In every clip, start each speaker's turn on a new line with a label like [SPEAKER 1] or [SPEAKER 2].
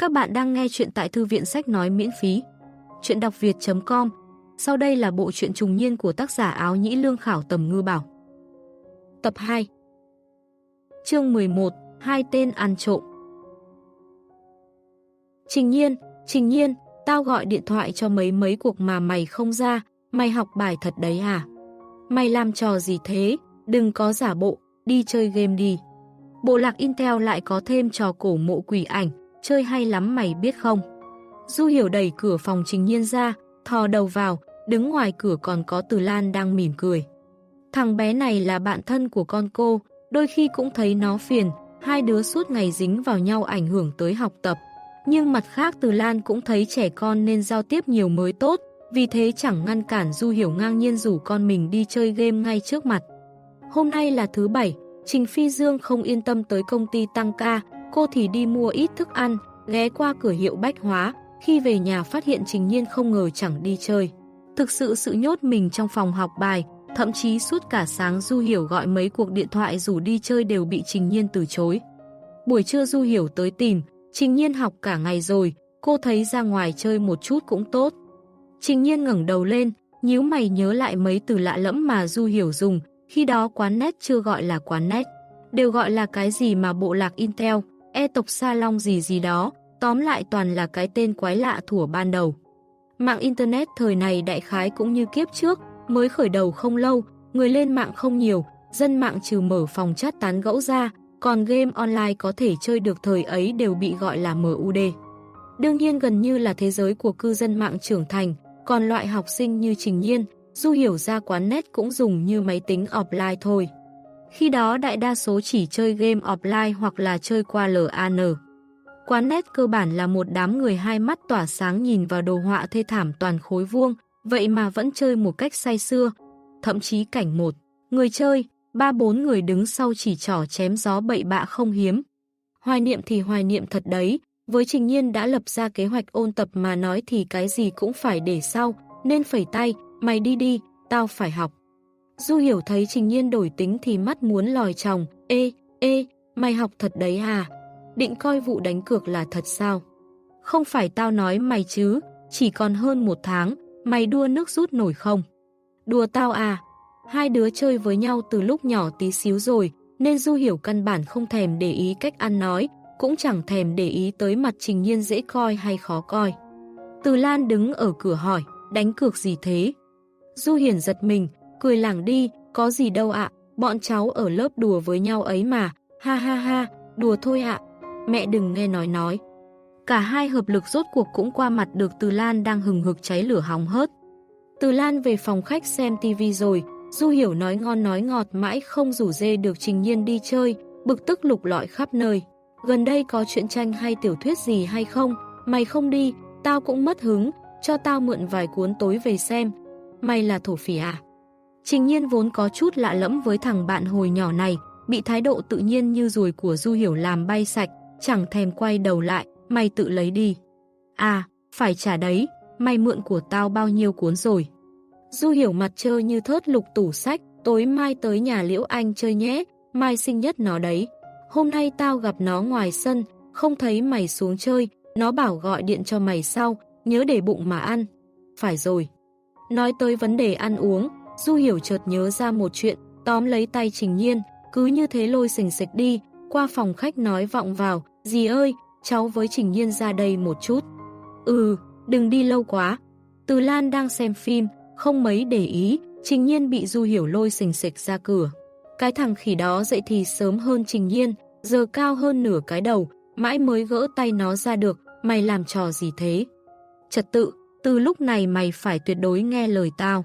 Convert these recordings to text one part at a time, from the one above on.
[SPEAKER 1] Các bạn đang nghe chuyện tại thư viện sách nói miễn phí. Chuyện đọc việt.com Sau đây là bộ truyện trùng niên của tác giả áo nhĩ lương khảo tầm ngư bảo. Tập 2 Chương 11 Hai tên ăn trộm Trình nhiên, trình nhiên, tao gọi điện thoại cho mấy mấy cuộc mà mày không ra, mày học bài thật đấy à? Mày làm trò gì thế? Đừng có giả bộ, đi chơi game đi. Bộ lạc Intel lại có thêm trò cổ mộ quỷ ảnh, chơi hay lắm mày biết không? Du Hiểu đẩy cửa phòng Trình Nhiên ra, thò đầu vào, đứng ngoài cửa còn có Từ Lan đang mỉm cười. Thằng bé này là bạn thân của con cô, đôi khi cũng thấy nó phiền, hai đứa suốt ngày dính vào nhau ảnh hưởng tới học tập. Nhưng mặt khác Từ Lan cũng thấy trẻ con nên giao tiếp nhiều mới tốt, vì thế chẳng ngăn cản Du Hiểu ngang nhiên rủ con mình đi chơi game ngay trước mặt. Hôm nay là thứ bảy, Trình Phi Dương không yên tâm tới công ty tăng ca, cô thì đi mua ít thức ăn, ghé qua cửa hiệu bách hóa, khi về nhà phát hiện Trình Nhiên không ngờ chẳng đi chơi. Thực sự sự nhốt mình trong phòng học bài, thậm chí suốt cả sáng Du Hiểu gọi mấy cuộc điện thoại rủ đi chơi đều bị Trình Nhiên từ chối. Buổi trưa Du Hiểu tới tìm, Trình Nhiên học cả ngày rồi, cô thấy ra ngoài chơi một chút cũng tốt. Trình Nhiên ngẩng đầu lên, nhíu mày nhớ lại mấy từ lạ lẫm mà Du Hiểu dùng, khi đó quán nét chưa gọi là quán nét, đều gọi là cái gì mà bộ lạc Intel, e tộc Sa Long gì gì đó, tóm lại toàn là cái tên quái lạ thủa ban đầu. Mạng Internet thời này đại khái cũng như kiếp trước, mới khởi đầu không lâu, người lên mạng không nhiều, dân mạng trừ mở phòng chat tán gẫu ra, còn game online có thể chơi được thời ấy đều bị gọi là MUD. Đương nhiên gần như là thế giới của cư dân mạng trưởng thành, còn loại học sinh như Trình Nhiên, Du hiểu ra quán net cũng dùng như máy tính offline thôi. Khi đó đại đa số chỉ chơi game offline hoặc là chơi qua LAN. Quán nét cơ bản là một đám người hai mắt tỏa sáng nhìn vào đồ họa thê thảm toàn khối vuông, vậy mà vẫn chơi một cách say xưa. Thậm chí cảnh một, người chơi, ba bốn người đứng sau chỉ trỏ chém gió bậy bạ không hiếm. Hoài niệm thì hoài niệm thật đấy, với Trình Nhiên đã lập ra kế hoạch ôn tập mà nói thì cái gì cũng phải để sau, nên phẩy tay, mày đi đi, tao phải học. Du hiểu thấy Trình Nhiên đổi tính thì mắt muốn lòi chồng, ê, ê, mày học thật đấy à? Định coi vụ đánh cược là thật sao? Không phải tao nói mày chứ, chỉ còn hơn một tháng, mày đua nước rút nổi không? Đùa tao à? Hai đứa chơi với nhau từ lúc nhỏ tí xíu rồi, nên Du hiểu căn bản không thèm để ý cách ăn nói, cũng chẳng thèm để ý tới mặt Trình Nhiên dễ coi hay khó coi. Từ Lan đứng ở cửa hỏi, đánh cược gì thế? Du Hiển giật mình, cười lảng đi, có gì đâu ạ, bọn cháu ở lớp đùa với nhau ấy mà, ha ha ha, đùa thôi ạ, mẹ đừng nghe nói nói. Cả hai hợp lực rốt cuộc cũng qua mặt được Từ Lan đang hừng hực cháy lửa hóng hớt. Từ Lan về phòng khách xem tivi rồi, Du Hiểu nói ngon nói ngọt mãi không rủ dê được Trình Nhiên đi chơi, bực tức lục lọi khắp nơi. Gần đây có chuyện tranh hay tiểu thuyết gì hay không? Mày không đi, tao cũng mất hứng, cho tao mượn vài cuốn tối về xem, Mày là thổ phỉ à? Trình nhiên vốn có chút lạ lẫm với thằng bạn hồi nhỏ này, bị thái độ tự nhiên như ruồi của Du Hiểu làm bay sạch, chẳng thèm quay đầu lại, mày tự lấy đi. À, phải trả đấy, mày mượn của tao bao nhiêu cuốn rồi. Du Hiểu mặt chơi như thớt lục tủ sách, tối mai tới nhà Liễu Anh chơi nhé, mai sinh nhất nó đấy. Hôm nay tao gặp nó ngoài sân, không thấy mày xuống chơi, nó bảo gọi điện cho mày sau, nhớ để bụng mà ăn. Phải rồi. Nói tới vấn đề ăn uống, Du Hiểu chợt nhớ ra một chuyện, tóm lấy tay Trình Nhiên, cứ như thế lôi sình sịch đi, qua phòng khách nói vọng vào, dì ơi, cháu với Trình Nhiên ra đây một chút. Ừ, đừng đi lâu quá. Từ Lan đang xem phim, không mấy để ý, Trình Nhiên bị Du Hiểu lôi sình sịch ra cửa. Cái thằng khỉ đó dậy thì sớm hơn Trình Nhiên, giờ cao hơn nửa cái đầu, mãi mới gỡ tay nó ra được, mày làm trò gì thế? Trật tự, từ lúc này mày phải tuyệt đối nghe lời tao.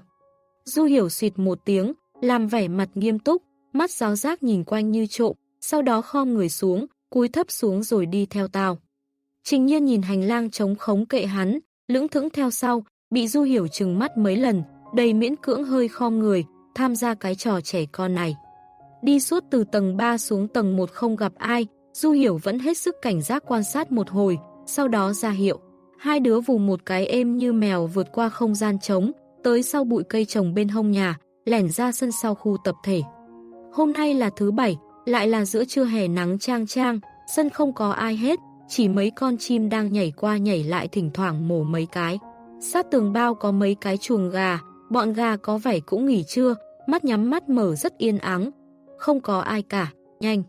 [SPEAKER 1] Du hiểu xịt một tiếng, làm vẻ mặt nghiêm túc, mắt giáo giác nhìn quanh như trộm, sau đó khom người xuống, cúi thấp xuống rồi đi theo tao. Trình nhiên nhìn hành lang trống khống kệ hắn, lưỡng thững theo sau, bị Du hiểu chừng mắt mấy lần, đầy miễn cưỡng hơi khom người, tham gia cái trò trẻ con này. Đi suốt từ tầng 3 xuống tầng 1 không gặp ai, Du hiểu vẫn hết sức cảnh giác quan sát một hồi, sau đó ra hiệu. Hai đứa vù một cái êm như mèo vượt qua không gian trống, tới sau bụi cây trồng bên hông nhà, lẻn ra sân sau khu tập thể. Hôm nay là thứ bảy, lại là giữa trưa hè nắng trang trang, sân không có ai hết, chỉ mấy con chim đang nhảy qua nhảy lại thỉnh thoảng mổ mấy cái. Sát tường bao có mấy cái chuồng gà, bọn gà có vẻ cũng nghỉ trưa, mắt nhắm mắt mở rất yên ắng. Không có ai cả, nhanh.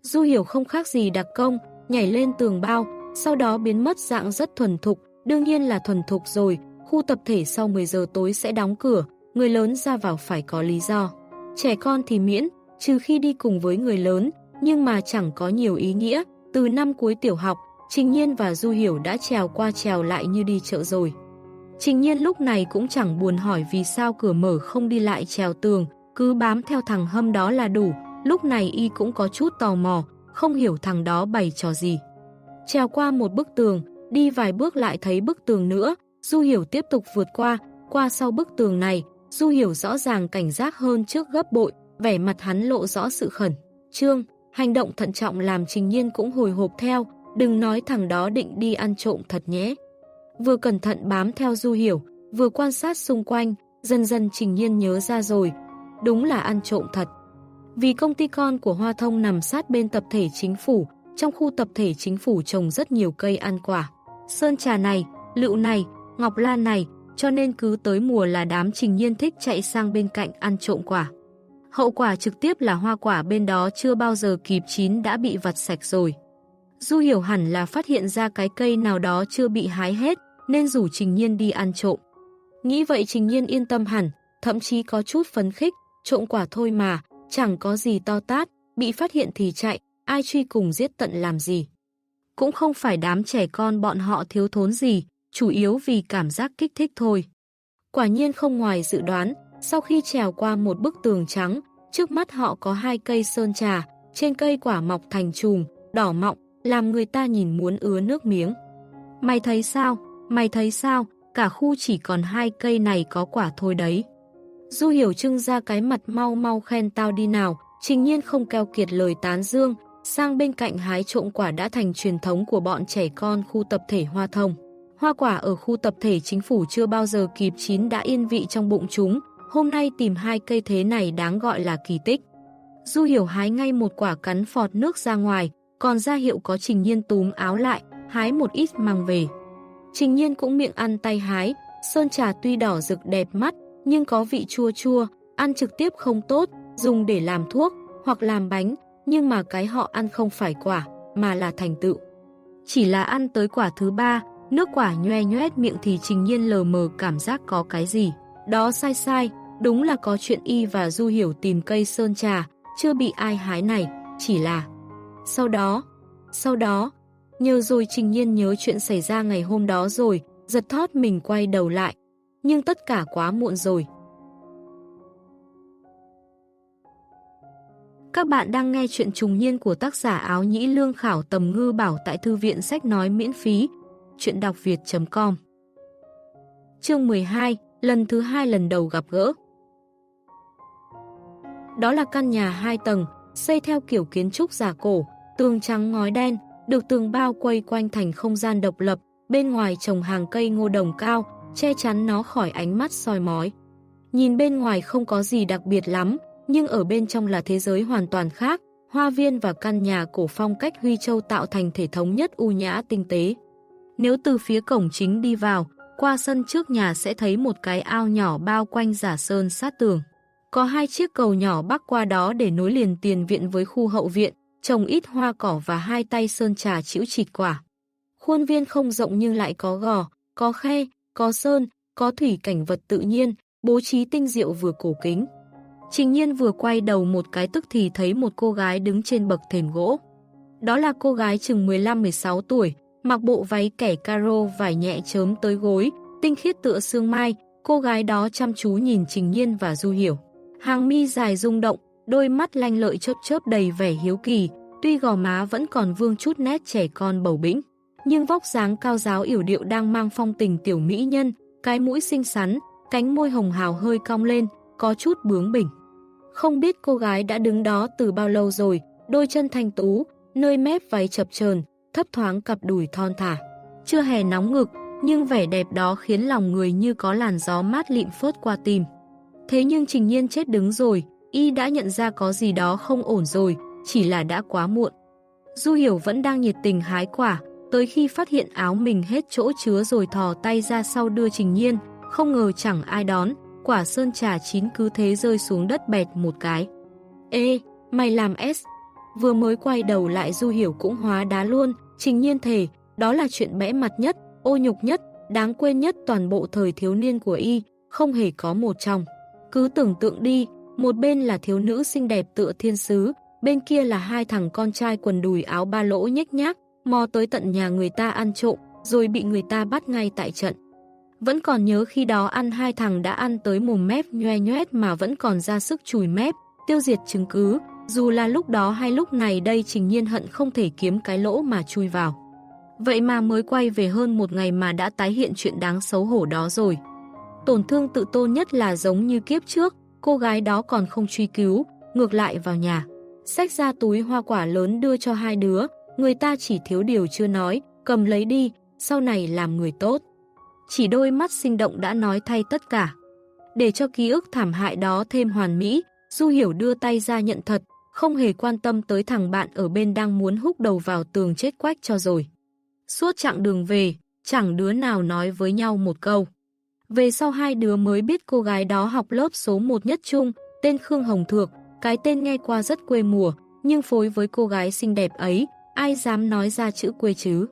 [SPEAKER 1] Du hiểu không khác gì đặc công, nhảy lên tường bao, sau đó biến mất dạng rất thuần thục, đương nhiên là thuần thục rồi, khu tập thể sau 10 giờ tối sẽ đóng cửa, người lớn ra vào phải có lý do. Trẻ con thì miễn, trừ khi đi cùng với người lớn, nhưng mà chẳng có nhiều ý nghĩa. Từ năm cuối tiểu học, Trình Nhiên và Du Hiểu đã trèo qua trèo lại như đi chợ rồi. Trình Nhiên lúc này cũng chẳng buồn hỏi vì sao cửa mở không đi lại trèo tường, cứ bám theo thằng hâm đó là đủ. Lúc này y cũng có chút tò mò, không hiểu thằng đó bày trò gì. Trèo qua một bức tường, đi vài bước lại thấy bức tường nữa, Du Hiểu tiếp tục vượt qua, qua sau bức tường này, Du Hiểu rõ ràng cảnh giác hơn trước gấp bội, vẻ mặt hắn lộ rõ sự khẩn. Trương, hành động thận trọng làm Trình Nhiên cũng hồi hộp theo, đừng nói thằng đó định đi ăn trộm thật nhé. Vừa cẩn thận bám theo Du Hiểu, vừa quan sát xung quanh, dần dần Trình Nhiên nhớ ra rồi. Đúng là ăn trộm thật. Vì công ty con của Hoa Thông nằm sát bên tập thể chính phủ, trong khu tập thể chính phủ trồng rất nhiều cây ăn quả. Sơn trà này, lựu này, ngọc lan này, cho nên cứ tới mùa là đám trình nhiên thích chạy sang bên cạnh ăn trộm quả. Hậu quả trực tiếp là hoa quả bên đó chưa bao giờ kịp chín đã bị vặt sạch rồi. Du hiểu hẳn là phát hiện ra cái cây nào đó chưa bị hái hết, nên rủ Trình Nhiên đi ăn trộm. Nghĩ vậy Trình Nhiên yên tâm hẳn, thậm chí có chút phấn khích, trộm quả thôi mà, chẳng có gì to tát, bị phát hiện thì chạy, ai truy cùng giết tận làm gì. Cũng không phải đám trẻ con bọn họ thiếu thốn gì, chủ yếu vì cảm giác kích thích thôi. Quả nhiên không ngoài dự đoán, sau khi trèo qua một bức tường trắng, trước mắt họ có hai cây sơn trà, trên cây quả mọc thành chùm, đỏ mọng, làm người ta nhìn muốn ứa nước miếng. Mày thấy sao? Mày thấy sao? Cả khu chỉ còn hai cây này có quả thôi đấy. Du hiểu trưng ra cái mặt mau mau khen tao đi nào, trình nhiên không keo kiệt lời tán dương, sang bên cạnh hái trộm quả đã thành truyền thống của bọn trẻ con khu tập thể Hoa Thông. Hoa quả ở khu tập thể chính phủ chưa bao giờ kịp chín đã yên vị trong bụng chúng, hôm nay tìm hai cây thế này đáng gọi là kỳ tích. Du hiểu hái ngay một quả cắn phọt nước ra ngoài, còn ra hiệu có trình nhiên túm áo lại, hái một ít mang về. Trình nhiên cũng miệng ăn tay hái, sơn trà tuy đỏ rực đẹp mắt, nhưng có vị chua chua, ăn trực tiếp không tốt, dùng để làm thuốc hoặc làm bánh, nhưng mà cái họ ăn không phải quả, mà là thành tựu. Chỉ là ăn tới quả thứ ba, nước quả nhoe nhoét miệng thì trình nhiên lờ mờ cảm giác có cái gì. Đó sai sai, đúng là có chuyện y và Du Hiểu tìm cây sơn trà, chưa bị ai hái này, chỉ là... Sau đó, sau đó, nhờ rồi trình nhiên nhớ chuyện xảy ra ngày hôm đó rồi, giật thót mình quay đầu lại. Nhưng tất cả quá muộn rồi. Các bạn đang nghe chuyện trùng niên của tác giả áo nhĩ lương khảo tầm ngư bảo tại thư viện sách nói miễn phí. Chuyện đọc việt.com Chương 12 Lần thứ hai lần đầu gặp gỡ Đó là căn nhà hai tầng, xây theo kiểu kiến trúc giả cổ, tường trắng ngói đen, được tường bao quay quanh thành không gian độc lập, bên ngoài trồng hàng cây ngô đồng cao, che chắn nó khỏi ánh mắt soi mói. Nhìn bên ngoài không có gì đặc biệt lắm, nhưng ở bên trong là thế giới hoàn toàn khác, hoa viên và căn nhà cổ phong cách Huy Châu tạo thành thể thống nhất u nhã tinh tế. Nếu từ phía cổng chính đi vào, qua sân trước nhà sẽ thấy một cái ao nhỏ bao quanh giả sơn sát tường. Có hai chiếc cầu nhỏ bắc qua đó để nối liền tiền viện với khu hậu viện, trồng ít hoa cỏ và hai tay sơn trà chịu chịt quả. Khuôn viên không rộng nhưng lại có gò, có khe, có sơn, có thủy cảnh vật tự nhiên, bố trí tinh diệu vừa cổ kính. Trình nhiên vừa quay đầu một cái tức thì thấy một cô gái đứng trên bậc thềm gỗ. Đó là cô gái chừng 15-16 tuổi, mặc bộ váy kẻ caro vải nhẹ chớm tới gối, tinh khiết tựa sương mai, cô gái đó chăm chú nhìn Trình Nhiên và Du Hiểu. Hàng mi dài rung động, đôi mắt lanh lợi chớp chớp đầy vẻ hiếu kỳ, tuy gò má vẫn còn vương chút nét trẻ con bầu bĩnh, nhưng vóc dáng cao giáo yểu điệu đang mang phong tình tiểu mỹ nhân, cái mũi xinh xắn, cánh môi hồng hào hơi cong lên, có chút bướng bỉnh. Không biết cô gái đã đứng đó từ bao lâu rồi, đôi chân thanh tú, nơi mép váy chập chờn, thấp thoáng cặp đùi thon thả. Chưa hề nóng ngực, nhưng vẻ đẹp đó khiến lòng người như có làn gió mát lịm phớt qua tim. Thế nhưng Trình Nhiên chết đứng rồi, y đã nhận ra có gì đó không ổn rồi, chỉ là đã quá muộn. Du Hiểu vẫn đang nhiệt tình hái quả, tới khi phát hiện áo mình hết chỗ chứa rồi thò tay ra sau đưa Trình Nhiên, không ngờ chẳng ai đón, quả sơn trà chín cứ thế rơi xuống đất bẹt một cái. Ê, mày làm S. Vừa mới quay đầu lại Du Hiểu cũng hóa đá luôn, Trình Nhiên thể đó là chuyện bẽ mặt nhất, ô nhục nhất, đáng quên nhất toàn bộ thời thiếu niên của y, không hề có một trong. Cứ tưởng tượng đi, một bên là thiếu nữ xinh đẹp tựa thiên sứ, bên kia là hai thằng con trai quần đùi áo ba lỗ nhếch nhác, mò tới tận nhà người ta ăn trộm, rồi bị người ta bắt ngay tại trận. Vẫn còn nhớ khi đó ăn hai thằng đã ăn tới mồm mép nhoe nhoét mà vẫn còn ra sức chùi mép, tiêu diệt chứng cứ, dù là lúc đó hay lúc này đây trình nhiên hận không thể kiếm cái lỗ mà chui vào. Vậy mà mới quay về hơn một ngày mà đã tái hiện chuyện đáng xấu hổ đó rồi. Tổn thương tự tôn nhất là giống như kiếp trước, cô gái đó còn không truy cứu, ngược lại vào nhà. Xách ra túi hoa quả lớn đưa cho hai đứa, người ta chỉ thiếu điều chưa nói, cầm lấy đi, sau này làm người tốt. Chỉ đôi mắt sinh động đã nói thay tất cả. Để cho ký ức thảm hại đó thêm hoàn mỹ, Du Hiểu đưa tay ra nhận thật, không hề quan tâm tới thằng bạn ở bên đang muốn húc đầu vào tường chết quách cho rồi. Suốt chặng đường về, chẳng đứa nào nói với nhau một câu. Về sau hai đứa mới biết cô gái đó học lớp số 1 nhất trung, tên Khương Hồng Thược, cái tên nghe qua rất quê mùa, nhưng phối với cô gái xinh đẹp ấy, ai dám nói ra chữ quê chứ.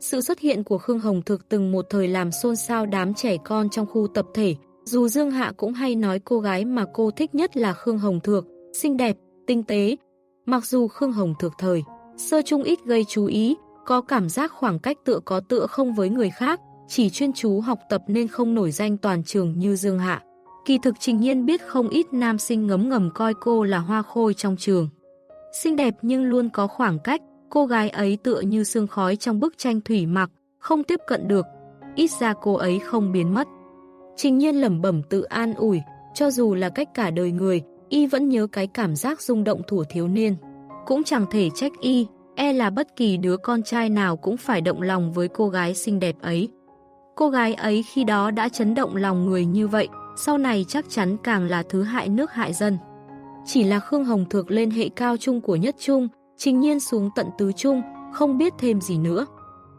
[SPEAKER 1] Sự xuất hiện của Khương Hồng Thược từng một thời làm xôn xao đám trẻ con trong khu tập thể, dù Dương Hạ cũng hay nói cô gái mà cô thích nhất là Khương Hồng Thược, xinh đẹp, tinh tế. Mặc dù Khương Hồng thực thời, sơ trung ít gây chú ý, có cảm giác khoảng cách tựa có tựa không với người khác, chỉ chuyên chú học tập nên không nổi danh toàn trường như Dương Hạ. Kỳ thực Trình Nhiên biết không ít nam sinh ngấm ngầm coi cô là hoa khôi trong trường. Xinh đẹp nhưng luôn có khoảng cách, cô gái ấy tựa như sương khói trong bức tranh thủy mặc, không tiếp cận được, ít ra cô ấy không biến mất. Trình Nhiên lẩm bẩm tự an ủi, cho dù là cách cả đời người, y vẫn nhớ cái cảm giác rung động thủ thiếu niên. Cũng chẳng thể trách y, e là bất kỳ đứa con trai nào cũng phải động lòng với cô gái xinh đẹp ấy. Cô gái ấy khi đó đã chấn động lòng người như vậy, sau này chắc chắn càng là thứ hại nước hại dân. Chỉ là Khương Hồng Thược lên hệ cao trung của nhất trung, trình nhiên xuống tận tứ trung, không biết thêm gì nữa.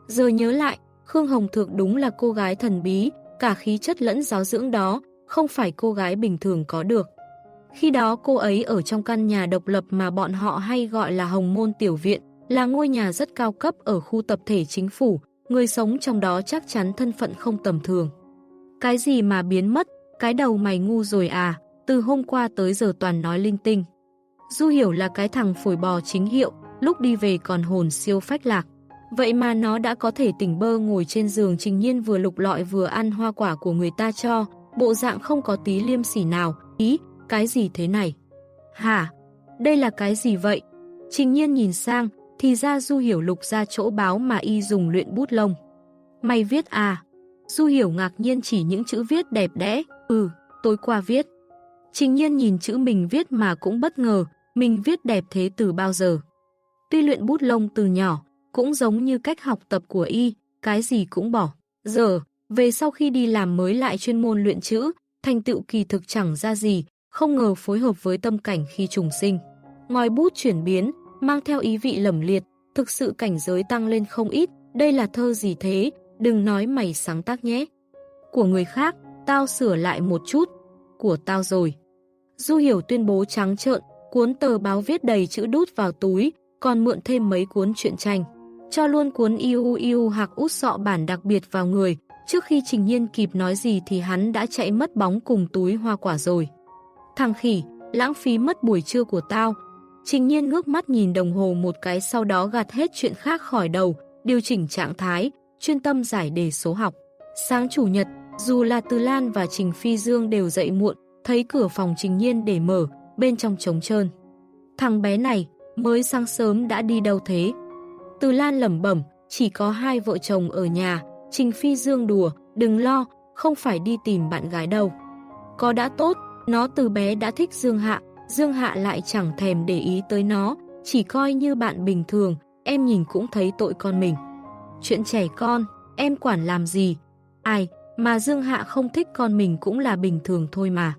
[SPEAKER 1] Giờ nhớ lại, Khương Hồng Thược đúng là cô gái thần bí, cả khí chất lẫn giáo dưỡng đó, không phải cô gái bình thường có được. Khi đó cô ấy ở trong căn nhà độc lập mà bọn họ hay gọi là Hồng Môn Tiểu Viện, là ngôi nhà rất cao cấp ở khu tập thể chính phủ, người sống trong đó chắc chắn thân phận không tầm thường. Cái gì mà biến mất, cái đầu mày ngu rồi à, từ hôm qua tới giờ toàn nói linh tinh. Du hiểu là cái thằng phổi bò chính hiệu, lúc đi về còn hồn siêu phách lạc. Vậy mà nó đã có thể tỉnh bơ ngồi trên giường trình nhiên vừa lục lọi vừa ăn hoa quả của người ta cho, bộ dạng không có tí liêm sỉ nào, ý, cái gì thế này? Hả? Đây là cái gì vậy? Trình nhiên nhìn sang, thì ra Du Hiểu lục ra chỗ báo mà y dùng luyện bút lông. Mày viết à? Du Hiểu ngạc nhiên chỉ những chữ viết đẹp đẽ, ừ, tối qua viết. Trình nhiên nhìn chữ mình viết mà cũng bất ngờ, mình viết đẹp thế từ bao giờ. Tuy luyện bút lông từ nhỏ, cũng giống như cách học tập của y, cái gì cũng bỏ. Giờ, về sau khi đi làm mới lại chuyên môn luyện chữ, thành tựu kỳ thực chẳng ra gì, không ngờ phối hợp với tâm cảnh khi trùng sinh. Ngòi bút chuyển biến, mang theo ý vị lầm liệt, thực sự cảnh giới tăng lên không ít, đây là thơ gì thế, đừng nói mày sáng tác nhé. Của người khác, tao sửa lại một chút, của tao rồi. Du Hiểu tuyên bố trắng trợn, cuốn tờ báo viết đầy chữ đút vào túi, còn mượn thêm mấy cuốn truyện tranh. Cho luôn cuốn yêu yêu hạc út sọ bản đặc biệt vào người, trước khi Trình Nhiên kịp nói gì thì hắn đã chạy mất bóng cùng túi hoa quả rồi. Thằng khỉ, lãng phí mất buổi trưa của tao, Trình nhiên ngước mắt nhìn đồng hồ một cái sau đó gạt hết chuyện khác khỏi đầu, điều chỉnh trạng thái, chuyên tâm giải đề số học. Sáng chủ nhật, dù là Từ Lan và Trình Phi Dương đều dậy muộn, thấy cửa phòng Trình Nhiên để mở, bên trong trống trơn. Thằng bé này, mới sáng sớm đã đi đâu thế? Từ Lan lẩm bẩm, chỉ có hai vợ chồng ở nhà, Trình Phi Dương đùa, đừng lo, không phải đi tìm bạn gái đâu. Có đã tốt, nó từ bé đã thích Dương Hạ, Dương Hạ lại chẳng thèm để ý tới nó, chỉ coi như bạn bình thường, em nhìn cũng thấy tội con mình. Chuyện trẻ con, em quản làm gì? Ai, mà Dương Hạ không thích con mình cũng là bình thường thôi mà.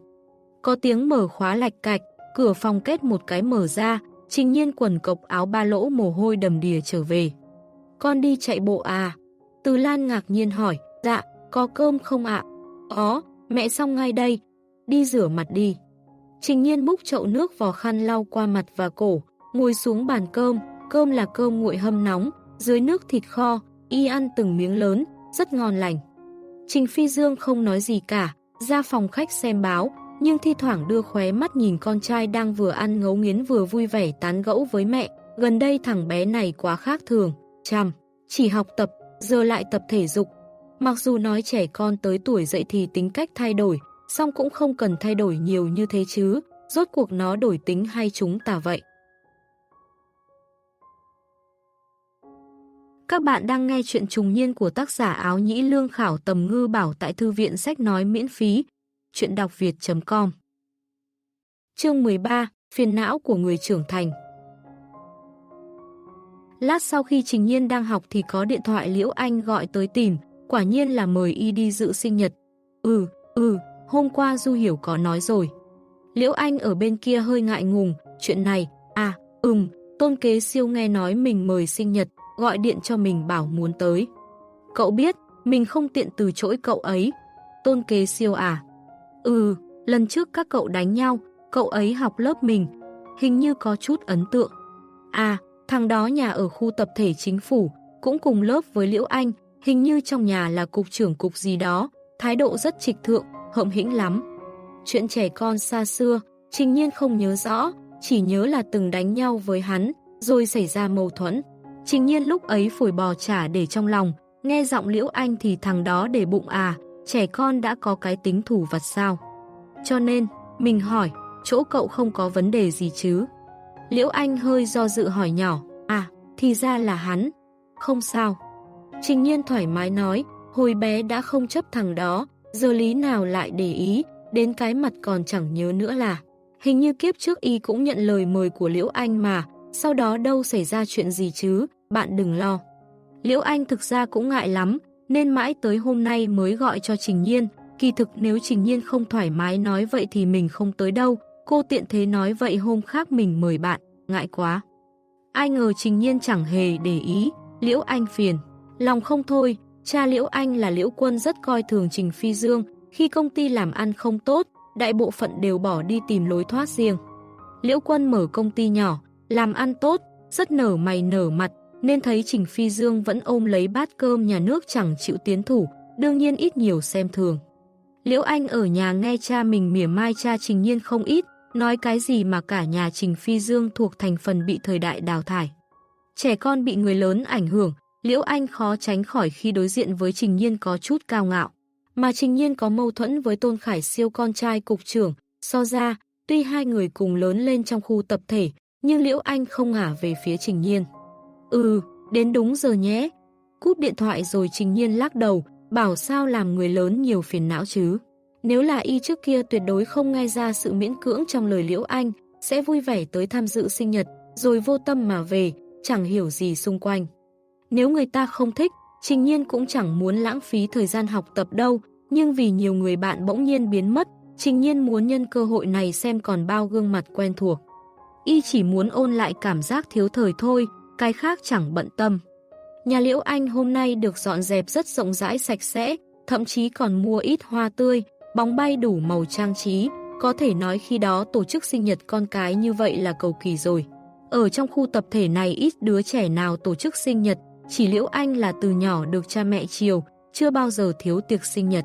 [SPEAKER 1] Có tiếng mở khóa lạch cạch, cửa phòng kết một cái mở ra, trình nhiên quần cộc áo ba lỗ mồ hôi đầm đìa trở về. con đi chạy bộ à? Từ Lan ngạc nhiên hỏi, dạ, có cơm không ạ? Ó, mẹ xong ngay đây, đi rửa mặt đi. Trình nhiên múc chậu nước vào khăn lau qua mặt và cổ, ngồi xuống bàn cơm, cơm là cơm nguội hâm nóng, dưới nước thịt kho, y ăn từng miếng lớn, rất ngon lành. Trình Phi Dương không nói gì cả, ra phòng khách xem báo, nhưng thi thoảng đưa khóe mắt nhìn con trai đang vừa ăn ngấu nghiến vừa vui vẻ tán gẫu với mẹ. Gần đây thằng bé này quá khác thường, chăm, chỉ học tập, giờ lại tập thể dục. Mặc dù nói trẻ con tới tuổi dậy thì tính cách thay đổi, song cũng không cần thay đổi nhiều như thế chứ, rốt cuộc nó đổi tính hay chúng ta vậy. Các bạn đang nghe chuyện trùng niên của tác giả áo nhĩ lương khảo tầm ngư bảo tại thư viện sách nói miễn phí, chuyện đọc việt.com Chương 13 Phiền não của người trưởng thành Lát sau khi Trình Nhiên đang học thì có điện thoại Liễu Anh gọi tới tìm, quả nhiên là mời y đi dự sinh nhật. Ừ, ừ, hôm qua Du Hiểu có nói rồi. Liễu Anh ở bên kia hơi ngại ngùng, chuyện này, à, ừm, tôn kế siêu nghe nói mình mời sinh nhật, gọi điện cho mình bảo muốn tới. Cậu biết, mình không tiện từ chối cậu ấy. Tôn kế siêu à? Ừ, lần trước các cậu đánh nhau, cậu ấy học lớp mình, hình như có chút ấn tượng. À, thằng đó nhà ở khu tập thể chính phủ, cũng cùng lớp với Liễu Anh, hình như trong nhà là cục trưởng cục gì đó, thái độ rất trịch thượng, hậm hĩnh lắm. Chuyện trẻ con xa xưa, trình nhiên không nhớ rõ, chỉ nhớ là từng đánh nhau với hắn, rồi xảy ra mâu thuẫn. Trình nhiên lúc ấy phổi bò trả để trong lòng, nghe giọng Liễu Anh thì thằng đó để bụng à, trẻ con đã có cái tính thủ vật sao. Cho nên, mình hỏi, chỗ cậu không có vấn đề gì chứ? Liễu Anh hơi do dự hỏi nhỏ, à, thì ra là hắn. Không sao. Trình nhiên thoải mái nói, hồi bé đã không chấp thằng đó, giờ lý nào lại để ý, đến cái mặt còn chẳng nhớ nữa là. Hình như kiếp trước y cũng nhận lời mời của Liễu Anh mà, sau đó đâu xảy ra chuyện gì chứ, bạn đừng lo. Liễu Anh thực ra cũng ngại lắm, nên mãi tới hôm nay mới gọi cho Trình Nhiên. Kỳ thực nếu Trình Nhiên không thoải mái nói vậy thì mình không tới đâu, cô tiện thế nói vậy hôm khác mình mời bạn, ngại quá. Ai ngờ Trình Nhiên chẳng hề để ý, Liễu Anh phiền. Lòng không thôi, cha Liễu Anh là Liễu Quân rất coi thường Trình Phi Dương, khi công ty làm ăn không tốt, đại bộ phận đều bỏ đi tìm lối thoát riêng. Liễu Quân mở công ty nhỏ, làm ăn tốt, rất nở mày nở mặt, nên thấy Trình Phi Dương vẫn ôm lấy bát cơm nhà nước chẳng chịu tiến thủ, đương nhiên ít nhiều xem thường. Liễu Anh ở nhà nghe cha mình mỉa mai cha Trình Nhiên không ít, nói cái gì mà cả nhà Trình Phi Dương thuộc thành phần bị thời đại đào thải. Trẻ con bị người lớn ảnh hưởng, Liễu Anh khó tránh khỏi khi đối diện với Trình Nhiên có chút cao ngạo. Mà Trình Nhiên có mâu thuẫn với Tôn Khải siêu con trai cục trưởng, so ra, tuy hai người cùng lớn lên trong khu tập thể, nhưng Liễu Anh không ngả về phía Trình Nhiên. Ừ, đến đúng giờ nhé. Cúp điện thoại rồi Trình Nhiên lắc đầu, bảo sao làm người lớn nhiều phiền não chứ. Nếu là y trước kia tuyệt đối không nghe ra sự miễn cưỡng trong lời Liễu Anh, sẽ vui vẻ tới tham dự sinh nhật, rồi vô tâm mà về, chẳng hiểu gì xung quanh. Nếu người ta không thích, Trình Nhiên cũng chẳng muốn lãng phí thời gian học tập đâu, nhưng vì nhiều người bạn bỗng nhiên biến mất, Trình Nhiên muốn nhân cơ hội này xem còn bao gương mặt quen thuộc. Y chỉ muốn ôn lại cảm giác thiếu thời thôi, cái khác chẳng bận tâm. Nhà Liễu Anh hôm nay được dọn dẹp rất rộng rãi sạch sẽ, thậm chí còn mua ít hoa tươi, bóng bay đủ màu trang trí, có thể nói khi đó tổ chức sinh nhật con cái như vậy là cầu kỳ rồi. Ở trong khu tập thể này ít đứa trẻ nào tổ chức sinh nhật, chỉ Liễu Anh là từ nhỏ được cha mẹ chiều, chưa bao giờ thiếu tiệc sinh nhật.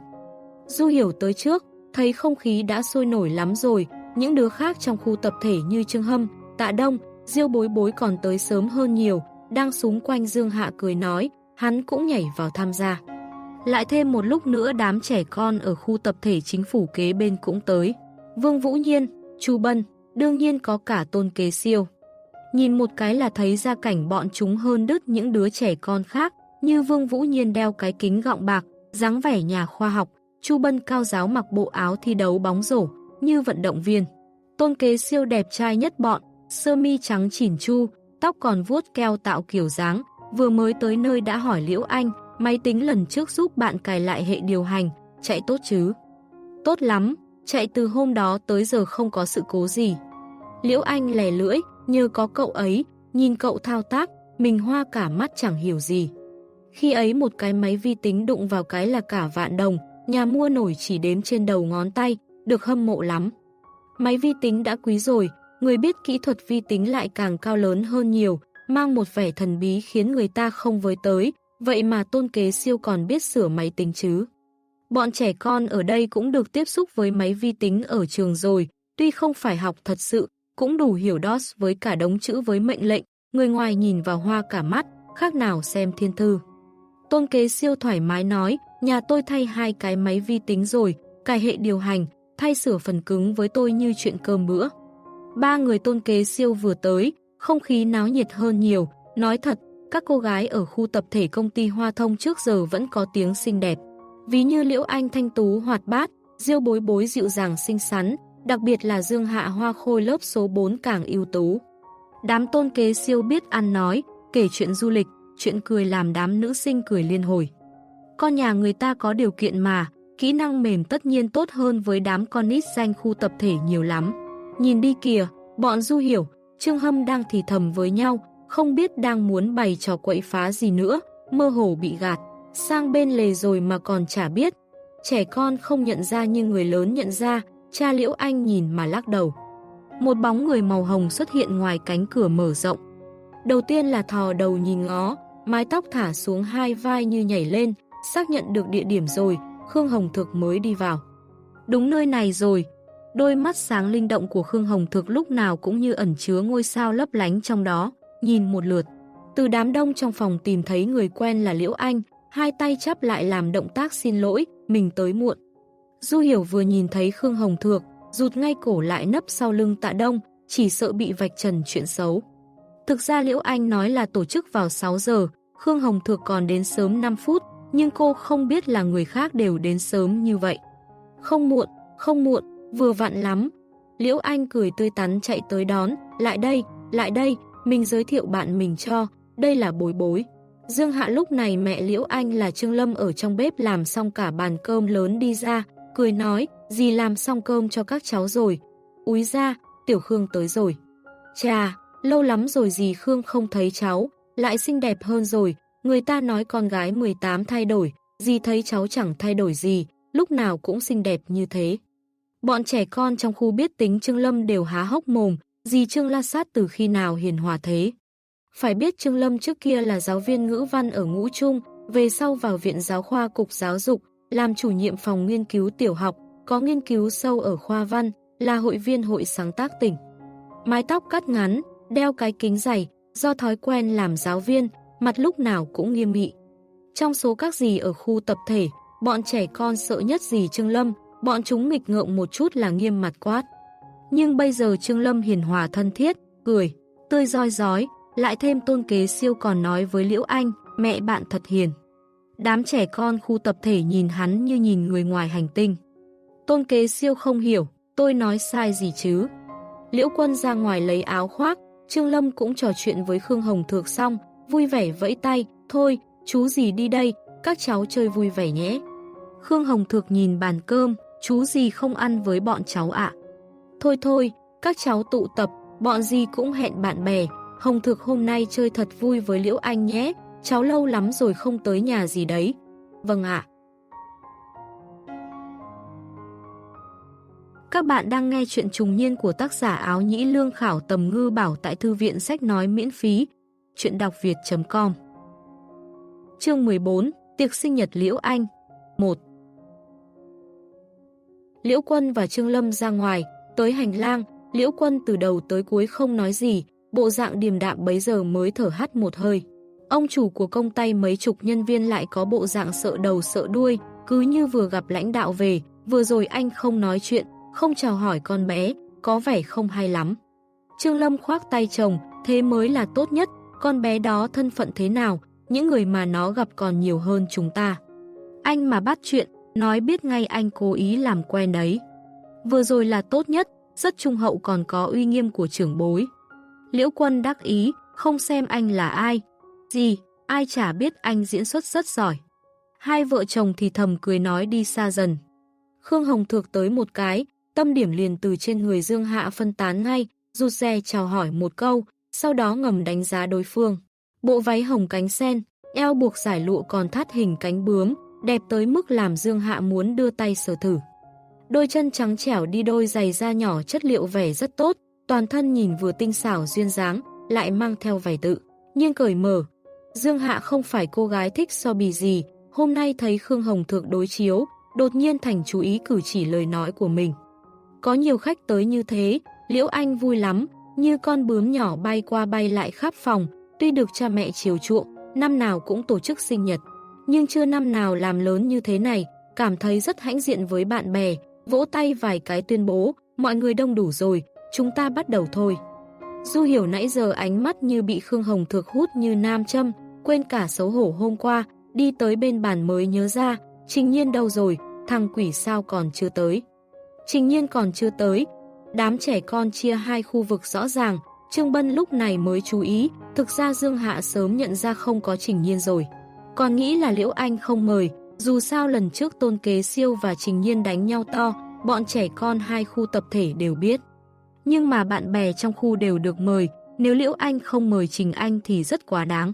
[SPEAKER 1] Du hiểu tới trước, thấy không khí đã sôi nổi lắm rồi, những đứa khác trong khu tập thể như Trương Hâm, Tạ Đông, Diêu bối bối còn tới sớm hơn nhiều, đang súng quanh Dương Hạ cười nói, hắn cũng nhảy vào tham gia. Lại thêm một lúc nữa đám trẻ con ở khu tập thể chính phủ kế bên cũng tới. Vương Vũ Nhiên, Chu Bân, đương nhiên có cả tôn kế siêu. Nhìn một cái là thấy ra cảnh bọn chúng hơn đứt những đứa trẻ con khác, như Vương Vũ Nhiên đeo cái kính gọng bạc, dáng vẻ nhà khoa học, Chu Bân cao giáo mặc bộ áo thi đấu bóng rổ, như vận động viên. Tôn kế siêu đẹp trai nhất bọn, sơ mi trắng chỉn chu, tóc còn vuốt keo tạo kiểu dáng, vừa mới tới nơi đã hỏi Liễu Anh, máy tính lần trước giúp bạn cài lại hệ điều hành, chạy tốt chứ? Tốt lắm, chạy từ hôm đó tới giờ không có sự cố gì. Liễu Anh lè lưỡi, như có cậu ấy, nhìn cậu thao tác, mình hoa cả mắt chẳng hiểu gì. Khi ấy một cái máy vi tính đụng vào cái là cả vạn đồng, nhà mua nổi chỉ đếm trên đầu ngón tay, được hâm mộ lắm. Máy vi tính đã quý rồi, người biết kỹ thuật vi tính lại càng cao lớn hơn nhiều, mang một vẻ thần bí khiến người ta không với tới, vậy mà tôn kế siêu còn biết sửa máy tính chứ. Bọn trẻ con ở đây cũng được tiếp xúc với máy vi tính ở trường rồi, tuy không phải học thật sự, cũng đủ hiểu DOS với cả đống chữ với mệnh lệnh, người ngoài nhìn vào hoa cả mắt, khác nào xem thiên thư. Tôn kế siêu thoải mái nói, nhà tôi thay hai cái máy vi tính rồi, cài hệ điều hành, thay sửa phần cứng với tôi như chuyện cơm bữa. Ba người tôn kế siêu vừa tới, không khí náo nhiệt hơn nhiều, nói thật, các cô gái ở khu tập thể công ty Hoa Thông trước giờ vẫn có tiếng xinh đẹp. Ví như Liễu Anh thanh tú hoạt bát, Diêu bối bối dịu dàng xinh xắn, đặc biệt là Dương Hạ Hoa Khôi lớp số 4 càng ưu tú. Đám tôn kế siêu biết ăn nói, kể chuyện du lịch, chuyện cười làm đám nữ sinh cười liên hồi. Con nhà người ta có điều kiện mà, kỹ năng mềm tất nhiên tốt hơn với đám con nít danh khu tập thể nhiều lắm. Nhìn đi kìa, bọn Du Hiểu, Trương Hâm đang thì thầm với nhau, không biết đang muốn bày trò quậy phá gì nữa, mơ hồ bị gạt. Sang bên lề rồi mà còn chả biết. Trẻ con không nhận ra nhưng người lớn nhận ra, cha Liễu Anh nhìn mà lắc đầu. Một bóng người màu hồng xuất hiện ngoài cánh cửa mở rộng. Đầu tiên là thò đầu nhìn ngó, mái tóc thả xuống hai vai như nhảy lên, xác nhận được địa điểm rồi, Khương Hồng Thực mới đi vào. Đúng nơi này rồi, đôi mắt sáng linh động của Khương Hồng Thực lúc nào cũng như ẩn chứa ngôi sao lấp lánh trong đó, nhìn một lượt. Từ đám đông trong phòng tìm thấy người quen là Liễu Anh, hai tay chắp lại làm động tác xin lỗi, mình tới muộn. Du Hiểu vừa nhìn thấy Khương Hồng Thược, rụt ngay cổ lại nấp sau lưng tạ đông, chỉ sợ bị vạch trần chuyện xấu. Thực ra Liễu Anh nói là tổ chức vào 6 giờ, Khương Hồng Thược còn đến sớm 5 phút, nhưng cô không biết là người khác đều đến sớm như vậy. Không muộn, không muộn, vừa vặn lắm. Liễu Anh cười tươi tắn chạy tới đón, lại đây, lại đây, mình giới thiệu bạn mình cho, đây là bối bối. Dương Hạ lúc này mẹ Liễu Anh là Trương Lâm ở trong bếp làm xong cả bàn cơm lớn đi ra, cười nói, dì làm xong cơm cho các cháu rồi. Úi ra, Tiểu Khương tới rồi. Chà, lâu lắm rồi dì Khương không thấy cháu, lại xinh đẹp hơn rồi, người ta nói con gái 18 thay đổi, dì thấy cháu chẳng thay đổi gì, lúc nào cũng xinh đẹp như thế. Bọn trẻ con trong khu biết tính Trương Lâm đều há hốc mồm, dì Trương La Sát từ khi nào hiền hòa thế. Phải biết Trương Lâm trước kia là giáo viên ngữ văn ở ngũ trung, về sau vào Viện Giáo khoa Cục Giáo dục, làm chủ nhiệm phòng nghiên cứu tiểu học, có nghiên cứu sâu ở khoa văn, là hội viên hội sáng tác tỉnh. Mái tóc cắt ngắn, đeo cái kính dày, do thói quen làm giáo viên, mặt lúc nào cũng nghiêm nghị. Trong số các dì ở khu tập thể, bọn trẻ con sợ nhất dì Trương Lâm, bọn chúng nghịch ngợm một chút là nghiêm mặt quát. Nhưng bây giờ Trương Lâm hiền hòa thân thiết, cười, tươi roi rói, lại thêm tôn kế siêu còn nói với Liễu Anh, mẹ bạn thật hiền. Đám trẻ con khu tập thể nhìn hắn như nhìn người ngoài hành tinh. Tôn kế siêu không hiểu, tôi nói sai gì chứ. Liễu quân ra ngoài lấy áo khoác, Trương Lâm cũng trò chuyện với Khương Hồng Thược xong, vui vẻ vẫy tay, thôi, chú gì đi đây, các cháu chơi vui vẻ nhé. Khương Hồng Thược nhìn bàn cơm, chú gì không ăn với bọn cháu ạ. Thôi thôi, các cháu tụ tập, bọn gì cũng hẹn bạn bè, Hồng Thực hôm nay chơi thật vui với Liễu Anh nhé, cháu lâu lắm rồi không tới nhà gì đấy. Vâng ạ. Các bạn đang nghe chuyện trùng niên của tác giả áo nhĩ lương khảo tầm ngư bảo tại thư viện sách nói miễn phí. Chuyện đọc việt.com Chương 14 Tiệc sinh nhật Liễu Anh 1 Liễu Quân và Trương Lâm ra ngoài, tới hành lang, Liễu Quân từ đầu tới cuối không nói gì, bộ dạng điềm đạm bấy giờ mới thở hắt một hơi. Ông chủ của công tay mấy chục nhân viên lại có bộ dạng sợ đầu sợ đuôi, cứ như vừa gặp lãnh đạo về, vừa rồi anh không nói chuyện, không chào hỏi con bé, có vẻ không hay lắm. Trương Lâm khoác tay chồng, thế mới là tốt nhất, con bé đó thân phận thế nào, những người mà nó gặp còn nhiều hơn chúng ta. Anh mà bắt chuyện, nói biết ngay anh cố ý làm quen đấy. Vừa rồi là tốt nhất, rất trung hậu còn có uy nghiêm của trưởng bối. Liễu quân đắc ý, không xem anh là ai. Gì, ai chả biết anh diễn xuất rất giỏi. Hai vợ chồng thì thầm cười nói đi xa dần. Khương Hồng Thược tới một cái, tâm điểm liền từ trên người Dương Hạ phân tán ngay, rụt xe chào hỏi một câu, sau đó ngầm đánh giá đối phương. Bộ váy hồng cánh sen, eo buộc giải lụa còn thắt hình cánh bướm, đẹp tới mức làm Dương Hạ muốn đưa tay sờ thử. Đôi chân trắng trẻo đi đôi giày da nhỏ chất liệu vẻ rất tốt, toàn thân nhìn vừa tinh xảo duyên dáng, lại mang theo vẻ tự, nhưng cởi mở. Dương Hạ không phải cô gái thích so bì gì, hôm nay thấy Khương Hồng Thượng đối chiếu, đột nhiên thành chú ý cử chỉ lời nói của mình. Có nhiều khách tới như thế, Liễu Anh vui lắm, như con bướm nhỏ bay qua bay lại khắp phòng, tuy được cha mẹ chiều chuộng, năm nào cũng tổ chức sinh nhật, nhưng chưa năm nào làm lớn như thế này, cảm thấy rất hãnh diện với bạn bè, vỗ tay vài cái tuyên bố, mọi người đông đủ rồi, chúng ta bắt đầu thôi. Du hiểu nãy giờ ánh mắt như bị Khương Hồng thực hút như nam châm, quên cả xấu hổ hôm qua, đi tới bên bàn mới nhớ ra, trình nhiên đâu rồi, thằng quỷ sao còn chưa tới. Trình nhiên còn chưa tới, đám trẻ con chia hai khu vực rõ ràng, Trương Bân lúc này mới chú ý, thực ra Dương Hạ sớm nhận ra không có trình nhiên rồi. Còn nghĩ là Liễu Anh không mời, dù sao lần trước tôn kế siêu và trình nhiên đánh nhau to, bọn trẻ con hai khu tập thể đều biết. Nhưng mà bạn bè trong khu đều được mời, nếu Liễu Anh không mời Trình Anh thì rất quá đáng.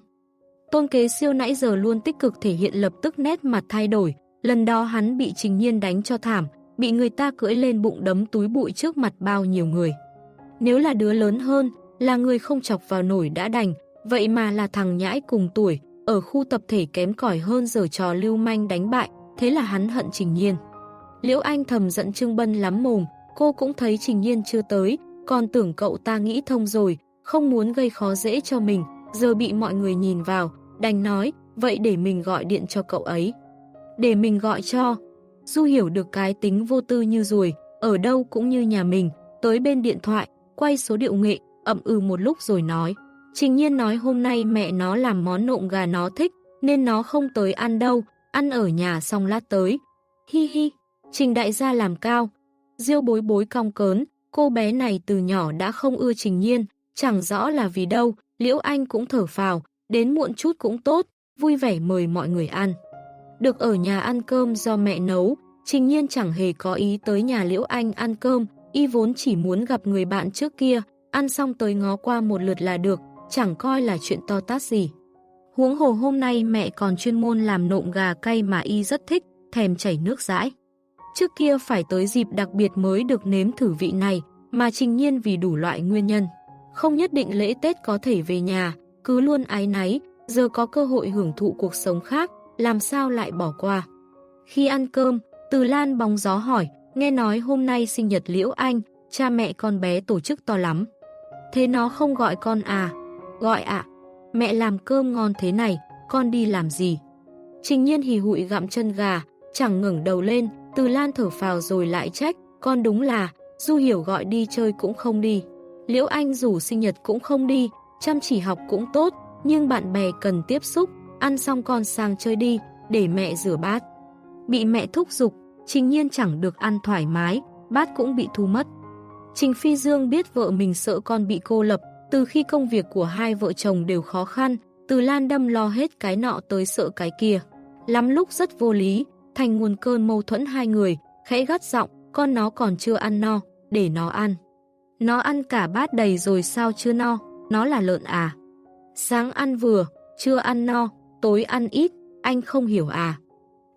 [SPEAKER 1] Tôn kế siêu nãy giờ luôn tích cực thể hiện lập tức nét mặt thay đổi, lần đó hắn bị Trình Nhiên đánh cho thảm, bị người ta cưỡi lên bụng đấm túi bụi trước mặt bao nhiêu người. Nếu là đứa lớn hơn, là người không chọc vào nổi đã đành, vậy mà là thằng nhãi cùng tuổi, ở khu tập thể kém cỏi hơn giờ trò lưu manh đánh bại, thế là hắn hận Trình Nhiên. Liễu Anh thầm giận Trương Bân lắm mồm, cô cũng thấy Trình Nhiên chưa tới, còn tưởng cậu ta nghĩ thông rồi, không muốn gây khó dễ cho mình, giờ bị mọi người nhìn vào, đành nói, vậy để mình gọi điện cho cậu ấy. Để mình gọi cho. Du hiểu được cái tính vô tư như ruồi, ở đâu cũng như nhà mình, tới bên điện thoại, quay số điệu nghệ, ậm ừ một lúc rồi nói. Trình nhiên nói hôm nay mẹ nó làm món nộm gà nó thích, nên nó không tới ăn đâu, ăn ở nhà xong lát tới. Hi hi, trình đại gia làm cao. Diêu bối bối cong cớn, cô bé này từ nhỏ đã không ưa trình nhiên, chẳng rõ là vì đâu, Liễu Anh cũng thở phào, đến muộn chút cũng tốt, vui vẻ mời mọi người ăn. Được ở nhà ăn cơm do mẹ nấu, trình nhiên chẳng hề có ý tới nhà Liễu Anh ăn cơm, y vốn chỉ muốn gặp người bạn trước kia, ăn xong tới ngó qua một lượt là được, chẳng coi là chuyện to tát gì. Huống hồ hôm nay mẹ còn chuyên môn làm nộm gà cay mà y rất thích, thèm chảy nước rãi. Trước kia phải tới dịp đặc biệt mới được nếm thử vị này, mà trình nhiên vì đủ loại nguyên nhân. Không nhất định lễ Tết có thể về nhà, cứ luôn ái náy, giờ có cơ hội hưởng thụ cuộc sống khác, làm sao lại bỏ qua. Khi ăn cơm, Từ Lan bóng gió hỏi, nghe nói hôm nay sinh nhật Liễu Anh, cha mẹ con bé tổ chức to lắm. Thế nó không gọi con à? Gọi ạ. Mẹ làm cơm ngon thế này, con đi làm gì? Trình nhiên hì hụi gặm chân gà, chẳng ngẩng đầu lên, từ lan thở phào rồi lại trách, con đúng là, Du Hiểu gọi đi chơi cũng không đi. Liễu Anh rủ sinh nhật cũng không đi, chăm chỉ học cũng tốt, nhưng bạn bè cần tiếp xúc, ăn xong con sang chơi đi, để mẹ rửa bát. Bị mẹ thúc giục, trình nhiên chẳng được ăn thoải mái, bát cũng bị thu mất. Trình Phi Dương biết vợ mình sợ con bị cô lập, từ khi công việc của hai vợ chồng đều khó khăn, từ Lan Đâm lo hết cái nọ tới sợ cái kia. Lắm lúc rất vô lý, thành nguồn cơn mâu thuẫn hai người, khẽ gắt giọng, con nó còn chưa ăn no, để nó ăn. Nó ăn cả bát đầy rồi sao chưa no, nó là lợn à. Sáng ăn vừa, trưa ăn no, tối ăn ít, anh không hiểu à.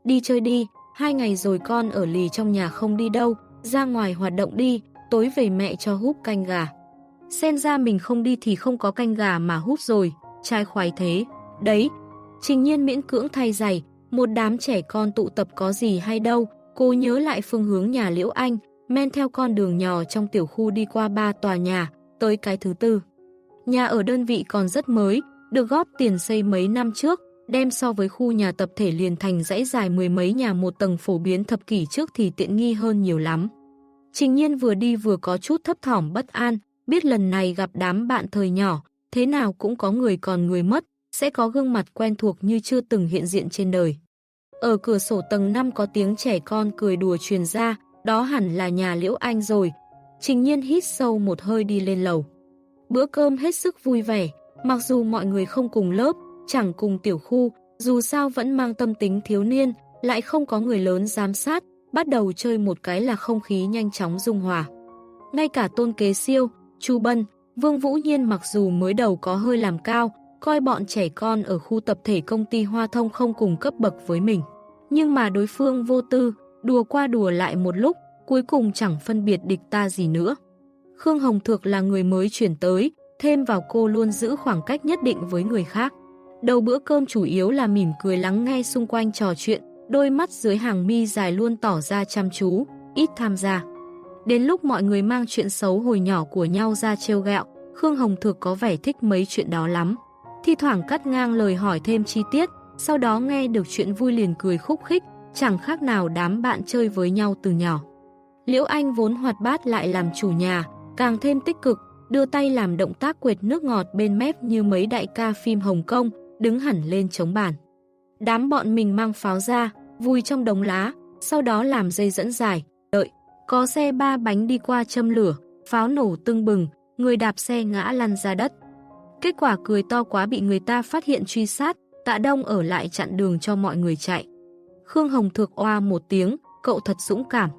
[SPEAKER 1] Đi chơi đi, hai ngày rồi con ở lì trong nhà không đi đâu, ra ngoài hoạt động đi, tối về mẹ cho húp canh gà. Xem ra mình không đi thì không có canh gà mà hút rồi, trai khoái thế. Đấy, trình nhiên miễn cưỡng thay giày, một đám trẻ con tụ tập có gì hay đâu, cô nhớ lại phương hướng nhà Liễu Anh, men theo con đường nhỏ trong tiểu khu đi qua ba tòa nhà, tới cái thứ tư. Nhà ở đơn vị còn rất mới, được góp tiền xây mấy năm trước, đem so với khu nhà tập thể liền thành dãy dài mười mấy nhà một tầng phổ biến thập kỷ trước thì tiện nghi hơn nhiều lắm. Trình nhiên vừa đi vừa có chút thấp thỏm bất an, biết lần này gặp đám bạn thời nhỏ, thế nào cũng có người còn người mất, sẽ có gương mặt quen thuộc như chưa từng hiện diện trên đời. Ở cửa sổ tầng 5 có tiếng trẻ con cười đùa truyền ra, đó hẳn là nhà Liễu Anh rồi. Trình nhiên hít sâu một hơi đi lên lầu. Bữa cơm hết sức vui vẻ, mặc dù mọi người không cùng lớp, chẳng cùng tiểu khu, dù sao vẫn mang tâm tính thiếu niên, lại không có người lớn giám sát, bắt đầu chơi một cái là không khí nhanh chóng dung hòa. Ngay cả tôn kế siêu, Chu Bân, Vương Vũ Nhiên mặc dù mới đầu có hơi làm cao, coi bọn trẻ con ở khu tập thể công ty Hoa Thông không cùng cấp bậc với mình. Nhưng mà đối phương vô tư, đùa qua đùa lại một lúc, cuối cùng chẳng phân biệt địch ta gì nữa. Khương Hồng Thược là người mới chuyển tới, thêm vào cô luôn giữ khoảng cách nhất định với người khác. Đầu bữa cơm chủ yếu là mỉm cười lắng nghe xung quanh trò chuyện, đôi mắt dưới hàng mi dài luôn tỏ ra chăm chú, ít tham gia. Đến lúc mọi người mang chuyện xấu hồi nhỏ của nhau ra trêu gẹo, Khương Hồng Thược có vẻ thích mấy chuyện đó lắm. Thi thoảng cắt ngang lời hỏi thêm chi tiết, sau đó nghe được chuyện vui liền cười khúc khích, chẳng khác nào đám bạn chơi với nhau từ nhỏ. Liễu Anh vốn hoạt bát lại làm chủ nhà, càng thêm tích cực, đưa tay làm động tác quệt nước ngọt bên mép như mấy đại ca phim Hồng Kông, đứng hẳn lên chống bàn. Đám bọn mình mang pháo ra, vui trong đống lá, sau đó làm dây dẫn dài, đợi. Có xe ba bánh đi qua châm lửa, pháo nổ tưng bừng, người đạp xe ngã lăn ra đất. Kết quả cười to quá bị người ta phát hiện truy sát, tạ đông ở lại chặn đường cho mọi người chạy. Khương Hồng Thược oa một tiếng, cậu thật dũng cảm.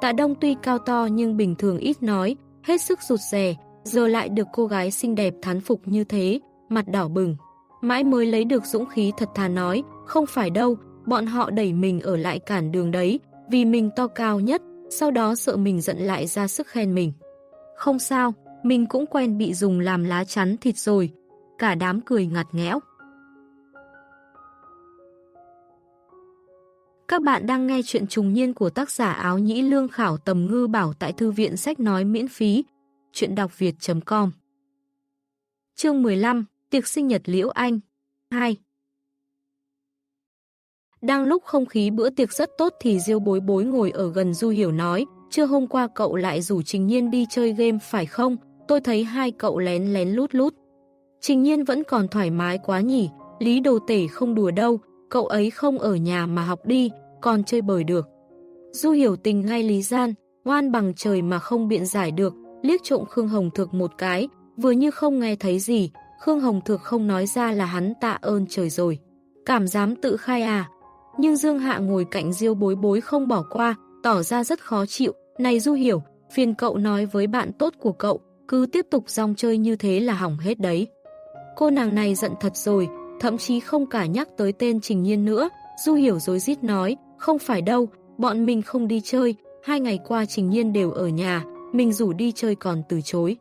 [SPEAKER 1] Tạ đông tuy cao to nhưng bình thường ít nói, hết sức rụt rè, giờ lại được cô gái xinh đẹp thán phục như thế, mặt đỏ bừng. Mãi mới lấy được dũng khí thật thà nói, không phải đâu, bọn họ đẩy mình ở lại cản đường đấy, vì mình to cao nhất, sau đó sợ mình giận lại ra sức khen mình. Không sao, mình cũng quen bị dùng làm lá chắn thịt rồi. Cả đám cười ngặt nghẽo. Các bạn đang nghe chuyện trùng niên của tác giả áo nhĩ lương khảo tầm ngư bảo tại thư viện sách nói miễn phí. Chuyện đọc việt.com Chương 15 Tiệc sinh nhật Liễu Anh 2 Đang lúc không khí bữa tiệc rất tốt thì Diêu bối bối ngồi ở gần Du Hiểu nói Chưa hôm qua cậu lại rủ Trình Nhiên đi chơi game phải không? Tôi thấy hai cậu lén lén lút lút. Trình Nhiên vẫn còn thoải mái quá nhỉ, Lý Đồ Tể không đùa đâu, cậu ấy không ở nhà mà học đi, còn chơi bời được. Du hiểu tình ngay Lý Gian, ngoan bằng trời mà không biện giải được, liếc trộm Khương Hồng Thược một cái, vừa như không nghe thấy gì, Khương Hồng Thược không nói ra là hắn tạ ơn trời rồi. Cảm dám tự khai à? Nhưng Dương Hạ ngồi cạnh Diêu bối bối không bỏ qua, tỏ ra rất khó chịu. Này Du hiểu, phiền cậu nói với bạn tốt của cậu, cứ tiếp tục rong chơi như thế là hỏng hết đấy. Cô nàng này giận thật rồi, thậm chí không cả nhắc tới tên Trình Nhiên nữa. Du hiểu dối rít nói, không phải đâu, bọn mình không đi chơi, hai ngày qua Trình Nhiên đều ở nhà, mình rủ đi chơi còn từ chối.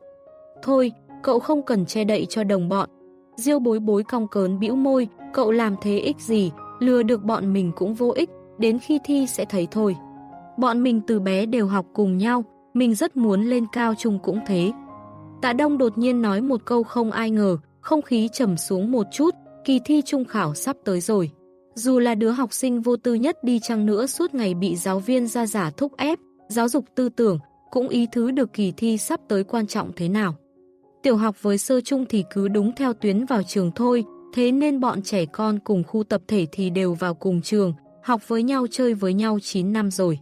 [SPEAKER 1] Thôi, cậu không cần che đậy cho đồng bọn. Diêu bối bối cong cớn bĩu môi, cậu làm thế ích gì, lừa được bọn mình cũng vô ích, đến khi thi sẽ thấy thôi. Bọn mình từ bé đều học cùng nhau, mình rất muốn lên cao trung cũng thế. Tạ Đông đột nhiên nói một câu không ai ngờ, không khí trầm xuống một chút, kỳ thi trung khảo sắp tới rồi. Dù là đứa học sinh vô tư nhất đi chăng nữa suốt ngày bị giáo viên ra giả thúc ép, giáo dục tư tưởng, cũng ý thứ được kỳ thi sắp tới quan trọng thế nào. Tiểu học với sơ trung thì cứ đúng theo tuyến vào trường thôi, thế nên bọn trẻ con cùng khu tập thể thì đều vào cùng trường, học với nhau chơi với nhau 9 năm rồi.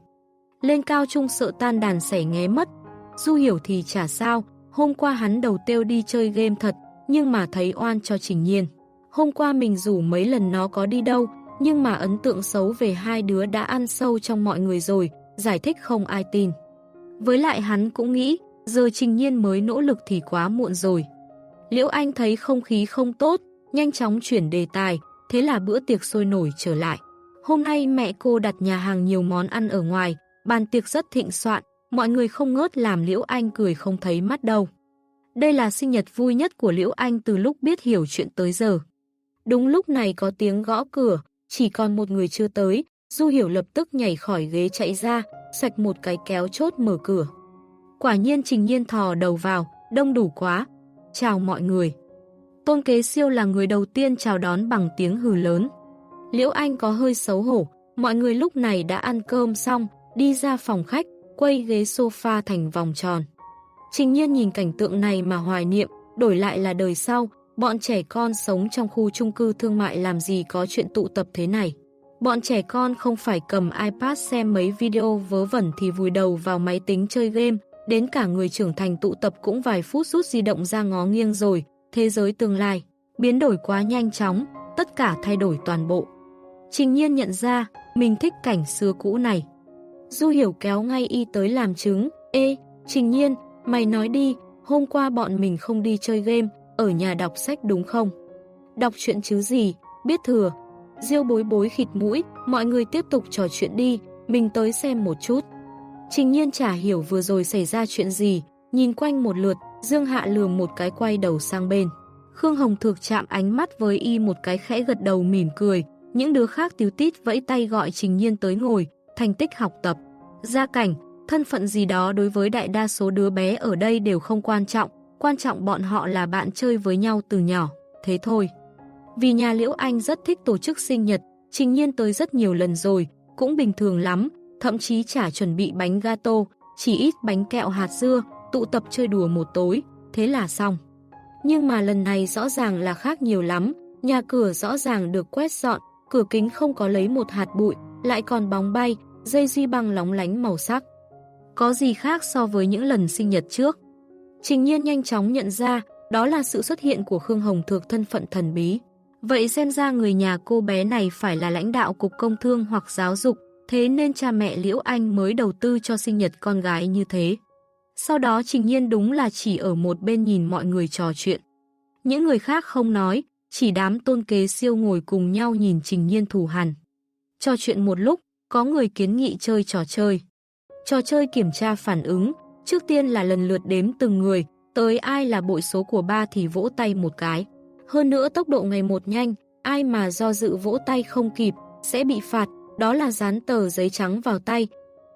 [SPEAKER 1] Lên cao trung sợ tan đàn sẻ nghé mất, Du hiểu thì chả sao, hôm qua hắn đầu tiêu đi chơi game thật, nhưng mà thấy oan cho Trình Nhiên. Hôm qua mình rủ mấy lần nó có đi đâu, nhưng mà ấn tượng xấu về hai đứa đã ăn sâu trong mọi người rồi, giải thích không ai tin. Với lại hắn cũng nghĩ, giờ Trình Nhiên mới nỗ lực thì quá muộn rồi. Liễu Anh thấy không khí không tốt, nhanh chóng chuyển đề tài, thế là bữa tiệc sôi nổi trở lại. Hôm nay mẹ cô đặt nhà hàng nhiều món ăn ở ngoài, bàn tiệc rất thịnh soạn, mọi người không ngớt làm Liễu Anh cười không thấy mắt đâu. Đây là sinh nhật vui nhất của Liễu Anh từ lúc biết hiểu chuyện tới giờ. Đúng lúc này có tiếng gõ cửa, chỉ còn một người chưa tới, Du Hiểu lập tức nhảy khỏi ghế chạy ra, sạch một cái kéo chốt mở cửa. Quả nhiên Trình Nhiên thò đầu vào, đông đủ quá. Chào mọi người. Tôn Kế Siêu là người đầu tiên chào đón bằng tiếng hừ lớn. Liễu Anh có hơi xấu hổ, mọi người lúc này đã ăn cơm xong, đi ra phòng khách, quay ghế sofa thành vòng tròn. Trình nhiên nhìn cảnh tượng này mà hoài niệm, đổi lại là đời sau, bọn trẻ con sống trong khu chung cư thương mại làm gì có chuyện tụ tập thế này. Bọn trẻ con không phải cầm iPad xem mấy video vớ vẩn thì vùi đầu vào máy tính chơi game, đến cả người trưởng thành tụ tập cũng vài phút rút di động ra ngó nghiêng rồi, thế giới tương lai, biến đổi quá nhanh chóng, tất cả thay đổi toàn bộ. Trình nhiên nhận ra, mình thích cảnh xưa cũ này. Du hiểu kéo ngay y tới làm chứng, Ê, Trình nhiên, Mày nói đi, hôm qua bọn mình không đi chơi game, ở nhà đọc sách đúng không? đọc chuyện chứ gì, biết thừa. Diêu bối bối khịt mũi, mọi người tiếp tục trò chuyện đi, mình tới xem một chút. Trình nhiên chả hiểu vừa rồi xảy ra chuyện gì, nhìn quanh một lượt, Dương Hạ lườm một cái quay đầu sang bên. Khương Hồng Thược chạm ánh mắt với y một cái khẽ gật đầu mỉm cười, những đứa khác tiếu tít vẫy tay gọi Trình Nhiên tới ngồi, thành tích học tập. Gia cảnh, thân phận gì đó đối với đại đa số đứa bé ở đây đều không quan trọng, quan trọng bọn họ là bạn chơi với nhau từ nhỏ, thế thôi. Vì nhà Liễu Anh rất thích tổ chức sinh nhật, Trình Nhiên tới rất nhiều lần rồi, cũng bình thường lắm, thậm chí chả chuẩn bị bánh gato, chỉ ít bánh kẹo hạt dưa, tụ tập chơi đùa một tối, thế là xong. Nhưng mà lần này rõ ràng là khác nhiều lắm, nhà cửa rõ ràng được quét dọn, cửa kính không có lấy một hạt bụi, lại còn bóng bay, dây duy băng lóng lánh màu sắc. Có gì khác so với những lần sinh nhật trước? Trình nhiên nhanh chóng nhận ra, đó là sự xuất hiện của Khương Hồng Thược thân phận thần bí. Vậy xem ra người nhà cô bé này phải là lãnh đạo cục công thương hoặc giáo dục, thế nên cha mẹ Liễu Anh mới đầu tư cho sinh nhật con gái như thế. Sau đó Trình Nhiên đúng là chỉ ở một bên nhìn mọi người trò chuyện. Những người khác không nói, chỉ đám tôn kế siêu ngồi cùng nhau nhìn Trình Nhiên thù hằn. Trò chuyện một lúc, có người kiến nghị chơi trò chơi. Trò chơi kiểm tra phản ứng, trước tiên là lần lượt đếm từng người, tới ai là bội số của ba thì vỗ tay một cái. Hơn nữa tốc độ ngày một nhanh, ai mà do dự vỗ tay không kịp, sẽ bị phạt, đó là dán tờ giấy trắng vào tay.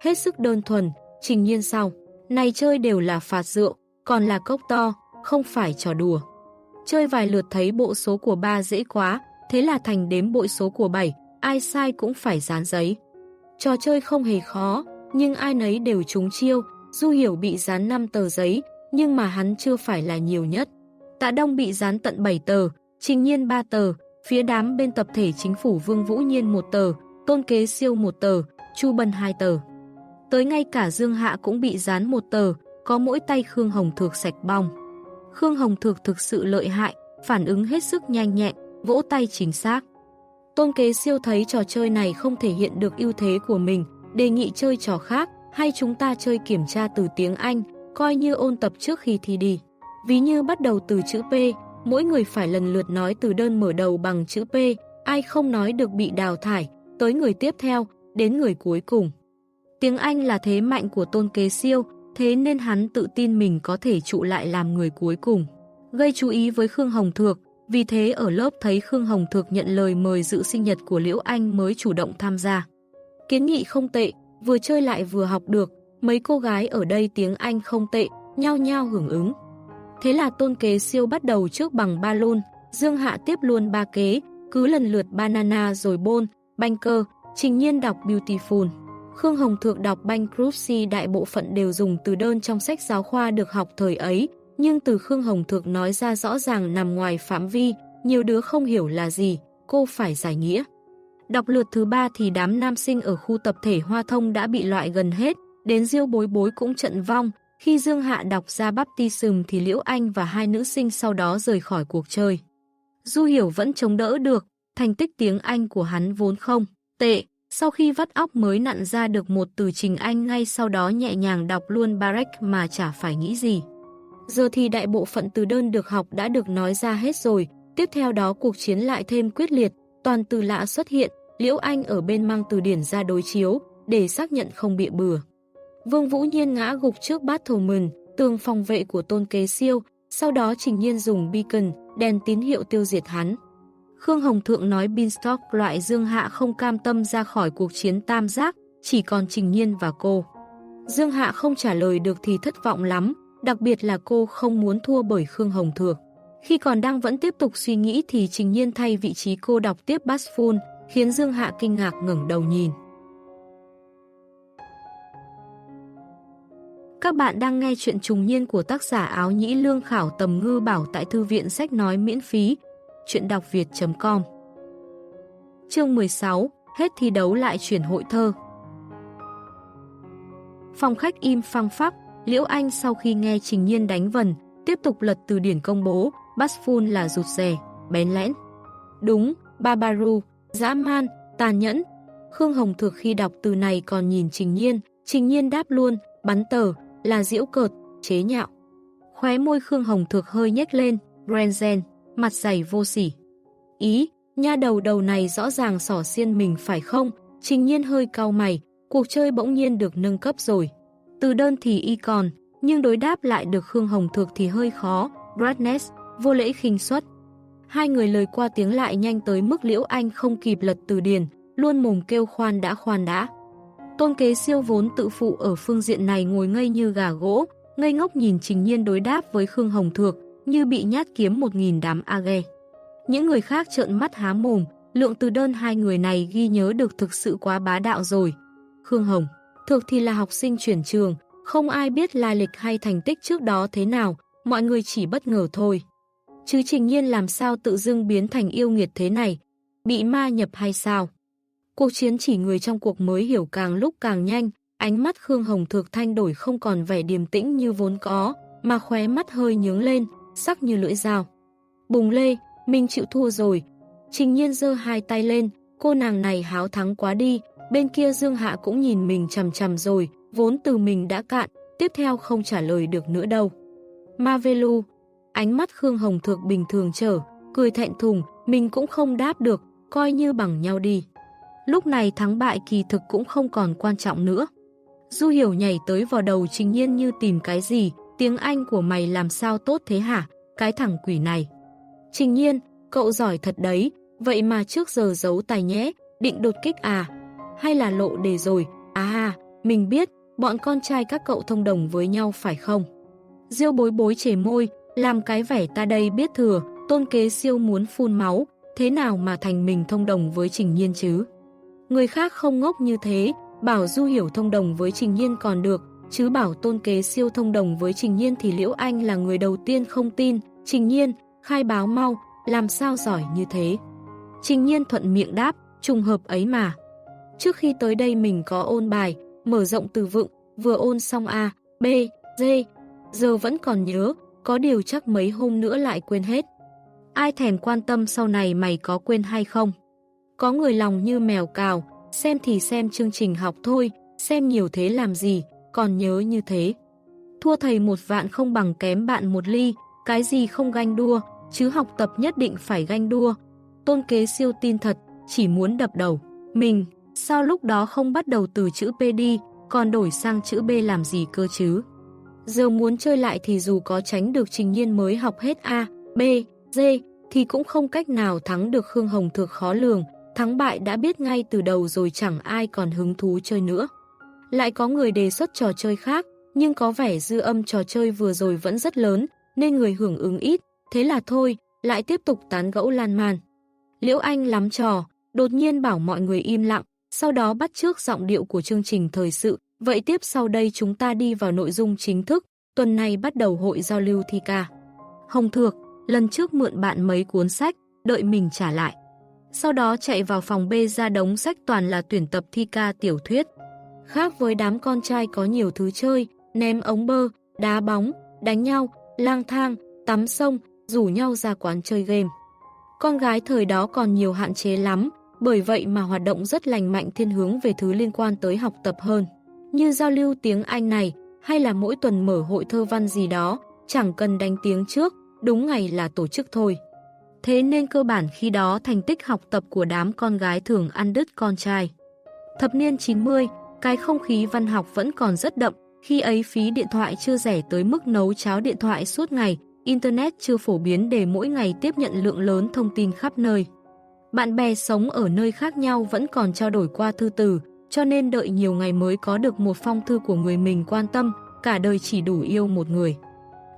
[SPEAKER 1] Hết sức đơn thuần, trình nhiên sau. Này chơi đều là phạt rượu, còn là cốc to, không phải trò đùa. Chơi vài lượt thấy bộ số của ba dễ quá, thế là thành đếm bội số của 7, ai sai cũng phải dán giấy. Trò chơi không hề khó, nhưng ai nấy đều trúng chiêu, Du Hiểu bị dán 5 tờ giấy, nhưng mà hắn chưa phải là nhiều nhất. Tạ Đông bị dán tận 7 tờ, Trình Nhiên 3 tờ, phía đám bên tập thể chính phủ Vương Vũ Nhiên 1 tờ, Tôn Kế Siêu 1 tờ, Chu Bân 2 tờ. Tới ngay cả Dương Hạ cũng bị dán một tờ, có mỗi tay Khương Hồng Thược sạch bong. Khương Hồng Thược thực sự lợi hại, phản ứng hết sức nhanh nhẹn, vỗ tay chính xác. Tôn kế siêu thấy trò chơi này không thể hiện được ưu thế của mình, đề nghị chơi trò khác, hay chúng ta chơi kiểm tra từ tiếng Anh, coi như ôn tập trước khi thi đi. Ví như bắt đầu từ chữ P, mỗi người phải lần lượt nói từ đơn mở đầu bằng chữ P, ai không nói được bị đào thải, tới người tiếp theo, đến người cuối cùng. Tiếng Anh là thế mạnh của tôn kế siêu, thế nên hắn tự tin mình có thể trụ lại làm người cuối cùng. Gây chú ý với Khương Hồng Thược, vì thế ở lớp thấy Khương Hồng Thược nhận lời mời dự sinh nhật của Liễu Anh mới chủ động tham gia. Kiến nghị không tệ, vừa chơi lại vừa học được, mấy cô gái ở đây tiếng Anh không tệ, nhau nhau hưởng ứng. Thế là tôn kế siêu bắt đầu trước bằng ba lôn, Dương Hạ tiếp luôn ba kế, cứ lần lượt banana rồi bôn, banh cơ, trình nhiên đọc beautiful. Khương Hồng Thượng đọc bankruptcy đại bộ phận đều dùng từ đơn trong sách giáo khoa được học thời ấy, nhưng từ Khương Hồng Thượng nói ra rõ ràng nằm ngoài phạm vi, nhiều đứa không hiểu là gì, cô phải giải nghĩa. Đọc lượt thứ ba thì đám nam sinh ở khu tập thể Hoa Thông đã bị loại gần hết, đến Diêu Bối Bối cũng trận vong. Khi Dương Hạ đọc ra baptism thì Liễu Anh và hai nữ sinh sau đó rời khỏi cuộc chơi. Du Hiểu vẫn chống đỡ được, thành tích tiếng Anh của hắn vốn không tệ, sau khi vắt óc mới nặn ra được một từ trình Anh ngay sau đó nhẹ nhàng đọc luôn Barek mà chả phải nghĩ gì. Giờ thì đại bộ phận từ đơn được học đã được nói ra hết rồi, tiếp theo đó cuộc chiến lại thêm quyết liệt, toàn từ lạ xuất hiện, Liễu Anh ở bên mang từ điển ra đối chiếu, để xác nhận không bị bừa. Vương Vũ Nhiên ngã gục trước bát thổ mừng, tường phòng vệ của tôn kế siêu, sau đó Trình Nhiên dùng beacon, đèn tín hiệu tiêu diệt hắn. Khương Hồng Thượng nói Beanstalk loại Dương Hạ không cam tâm ra khỏi cuộc chiến tam giác, chỉ còn Trình Nhiên và cô. Dương Hạ không trả lời được thì thất vọng lắm, đặc biệt là cô không muốn thua bởi Khương Hồng Thượng. Khi còn đang vẫn tiếp tục suy nghĩ thì Trình Nhiên thay vị trí cô đọc tiếp Bassful, khiến Dương Hạ kinh ngạc ngẩng đầu nhìn. Các bạn đang nghe chuyện trùng niên của tác giả áo nhĩ lương khảo tầm ngư bảo tại thư viện sách nói miễn phí chuyện đọc việt.com Chương 16 Hết thi đấu lại chuyển hội thơ Phòng khách im phăng phắc Liễu Anh sau khi nghe Trình Nhiên đánh vần tiếp tục lật từ điển công bố Basfun là rụt rè, bén lẽn. Đúng, Barbaru, dã man, tàn nhẫn. Khương Hồng Thực khi đọc từ này còn nhìn Trình Nhiên, Trình Nhiên đáp luôn, bắn tờ, là diễu cợt, chế nhạo. Khóe môi Khương Hồng Thực hơi nhếch lên, Brenzen mặt dày vô sỉ. Ý, nha đầu đầu này rõ ràng sỏ xiên mình phải không? Trình nhiên hơi cao mày, cuộc chơi bỗng nhiên được nâng cấp rồi. Từ đơn thì y còn, nhưng đối đáp lại được Khương Hồng Thược thì hơi khó, Bradness, vô lễ khinh suất. Hai người lời qua tiếng lại nhanh tới mức Liễu Anh không kịp lật từ điển, luôn mồm kêu khoan đã khoan đã. Tôn kế siêu vốn tự phụ ở phương diện này ngồi ngây như gà gỗ, ngây ngốc nhìn Trình Nhiên đối đáp với Khương Hồng Thược, như bị nhát kiếm một nghìn đám a. Những người khác trợn mắt há mồm, lượng từ đơn hai người này ghi nhớ được thực sự quá bá đạo rồi. Khương Hồng, Thược thì là học sinh chuyển trường, không ai biết lai lịch hay thành tích trước đó thế nào, mọi người chỉ bất ngờ thôi. Chứ Trình Nhiên làm sao tự dưng biến thành yêu nghiệt thế này, bị ma nhập hay sao? Cuộc chiến chỉ người trong cuộc mới hiểu càng lúc càng nhanh, ánh mắt Khương Hồng Thược thanh đổi không còn vẻ điềm tĩnh như vốn có, mà khóe mắt hơi nhướng lên, sắc như lưỡi dao. Bùng lê, mình chịu thua rồi. Trình nhiên giơ hai tay lên, cô nàng này háo thắng quá đi, bên kia Dương Hạ cũng nhìn mình chầm chầm rồi, vốn từ mình đã cạn, tiếp theo không trả lời được nữa đâu. Mavelu, ánh mắt Khương Hồng Thược bình thường trở, cười thẹn thùng, mình cũng không đáp được, coi như bằng nhau đi. Lúc này thắng bại kỳ thực cũng không còn quan trọng nữa. Du hiểu nhảy tới vào đầu trình nhiên như tìm cái gì, tiếng Anh của mày làm sao tốt thế hả, cái thằng quỷ này. Trình nhiên, cậu giỏi thật đấy, vậy mà trước giờ giấu tài nhé, định đột kích à? Hay là lộ đề rồi? À, mình biết, bọn con trai các cậu thông đồng với nhau phải không? Diêu bối bối chề môi, làm cái vẻ ta đây biết thừa, tôn kế siêu muốn phun máu, thế nào mà thành mình thông đồng với Trình Nhiên chứ? Người khác không ngốc như thế, bảo Du Hiểu thông đồng với Trình Nhiên còn được, chứ bảo tôn kế siêu thông đồng với Trình Nhiên thì Liễu Anh là người đầu tiên không tin, Trình Nhiên, khai báo mau, làm sao giỏi như thế. Trình Nhiên thuận miệng đáp, trùng hợp ấy mà. Trước khi tới đây mình có ôn bài, mở rộng từ vựng, vừa ôn xong A, B, D, giờ vẫn còn nhớ, có điều chắc mấy hôm nữa lại quên hết. Ai thèm quan tâm sau này mày có quên hay không? Có người lòng như mèo cào, xem thì xem chương trình học thôi, xem nhiều thế làm gì, còn nhớ như thế. Thua thầy một vạn không bằng kém bạn một ly, cái gì không ganh đua, chứ học tập nhất định phải ganh đua. Tôn kế siêu tin thật, chỉ muốn đập đầu. Mình, sao lúc đó không bắt đầu từ chữ P đi, còn đổi sang chữ B làm gì cơ chứ? Giờ muốn chơi lại thì dù có tránh được trình nhiên mới học hết A, B, D, thì cũng không cách nào thắng được Khương Hồng Thược khó lường, thắng bại đã biết ngay từ đầu rồi chẳng ai còn hứng thú chơi nữa. Lại có người đề xuất trò chơi khác, nhưng có vẻ dư âm trò chơi vừa rồi vẫn rất lớn, nên người hưởng ứng ít, thế là thôi, lại tiếp tục tán gẫu lan man. Liễu Anh lắm trò, đột nhiên bảo mọi người im lặng, sau đó bắt trước giọng điệu của chương trình thời sự, vậy tiếp sau đây chúng ta đi vào nội dung chính thức, tuần này bắt đầu hội giao lưu thi ca. Hồng Thược, lần trước mượn bạn mấy cuốn sách, đợi mình trả lại. Sau đó chạy vào phòng B ra đống sách toàn là tuyển tập thi ca tiểu thuyết. Khác với đám con trai có nhiều thứ chơi, ném ống bơ, đá bóng, đánh nhau, lang thang, tắm sông, rủ nhau ra quán chơi game. Con gái thời đó còn nhiều hạn chế lắm, bởi vậy mà hoạt động rất lành mạnh thiên hướng về thứ liên quan tới học tập hơn. Như giao lưu tiếng Anh này, hay là mỗi tuần mở hội thơ văn gì đó, chẳng cần đánh tiếng trước, đúng ngày là tổ chức thôi. Thế nên cơ bản khi đó thành tích học tập của đám con gái thường ăn đứt con trai. Thập niên 90, cái không khí văn học vẫn còn rất đậm, khi ấy phí điện thoại chưa rẻ tới mức nấu cháo điện thoại suốt ngày, Internet chưa phổ biến để mỗi ngày tiếp nhận lượng lớn thông tin khắp nơi. Bạn bè sống ở nơi khác nhau vẫn còn trao đổi qua thư từ, cho nên đợi nhiều ngày mới có được một phong thư của người mình quan tâm, cả đời chỉ đủ yêu một người.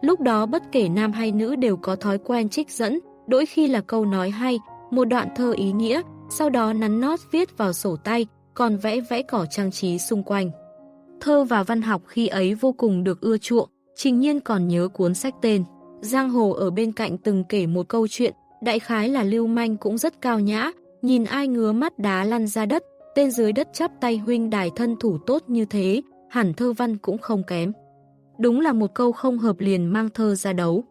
[SPEAKER 1] Lúc đó bất kể nam hay nữ đều có thói quen trích dẫn, đôi khi là câu nói hay, một đoạn thơ ý nghĩa, sau đó nắn nót viết vào sổ tay, còn vẽ vẽ cỏ trang trí xung quanh. Thơ và văn học khi ấy vô cùng được ưa chuộng, trình nhiên còn nhớ cuốn sách tên. Giang Hồ ở bên cạnh từng kể một câu chuyện, đại khái là lưu manh cũng rất cao nhã, nhìn ai ngứa mắt đá lăn ra đất, tên dưới đất chắp tay huynh đài thân thủ tốt như thế, hẳn thơ văn cũng không kém. Đúng là một câu không hợp liền mang thơ ra đấu.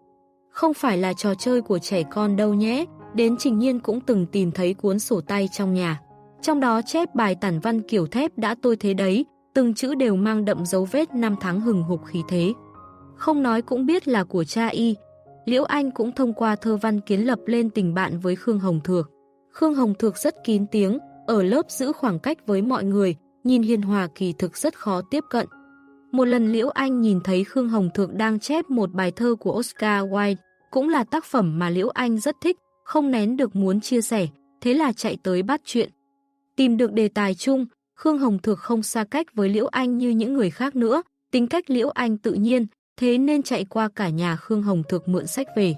[SPEAKER 1] Không phải là trò chơi của trẻ con đâu nhé, đến trình nhiên cũng từng tìm thấy cuốn sổ tay trong nhà. Trong đó chép bài tản văn kiểu thép đã tôi thế đấy, từng chữ đều mang đậm dấu vết năm tháng hừng hục khí thế. Không nói cũng biết là của cha y, Liễu Anh cũng thông qua thơ văn kiến lập lên tình bạn với Khương Hồng Thược. Khương Hồng Thược rất kín tiếng, ở lớp giữ khoảng cách với mọi người, nhìn hiền hòa kỳ thực rất khó tiếp cận. Một lần Liễu Anh nhìn thấy Khương Hồng Thượng đang chép một bài thơ của Oscar Wilde, cũng là tác phẩm mà Liễu Anh rất thích, không nén được muốn chia sẻ, thế là chạy tới bắt chuyện. Tìm được đề tài chung, Khương Hồng Thược không xa cách với Liễu Anh như những người khác nữa, tính cách Liễu Anh tự nhiên, thế nên chạy qua cả nhà Khương Hồng Thược mượn sách về.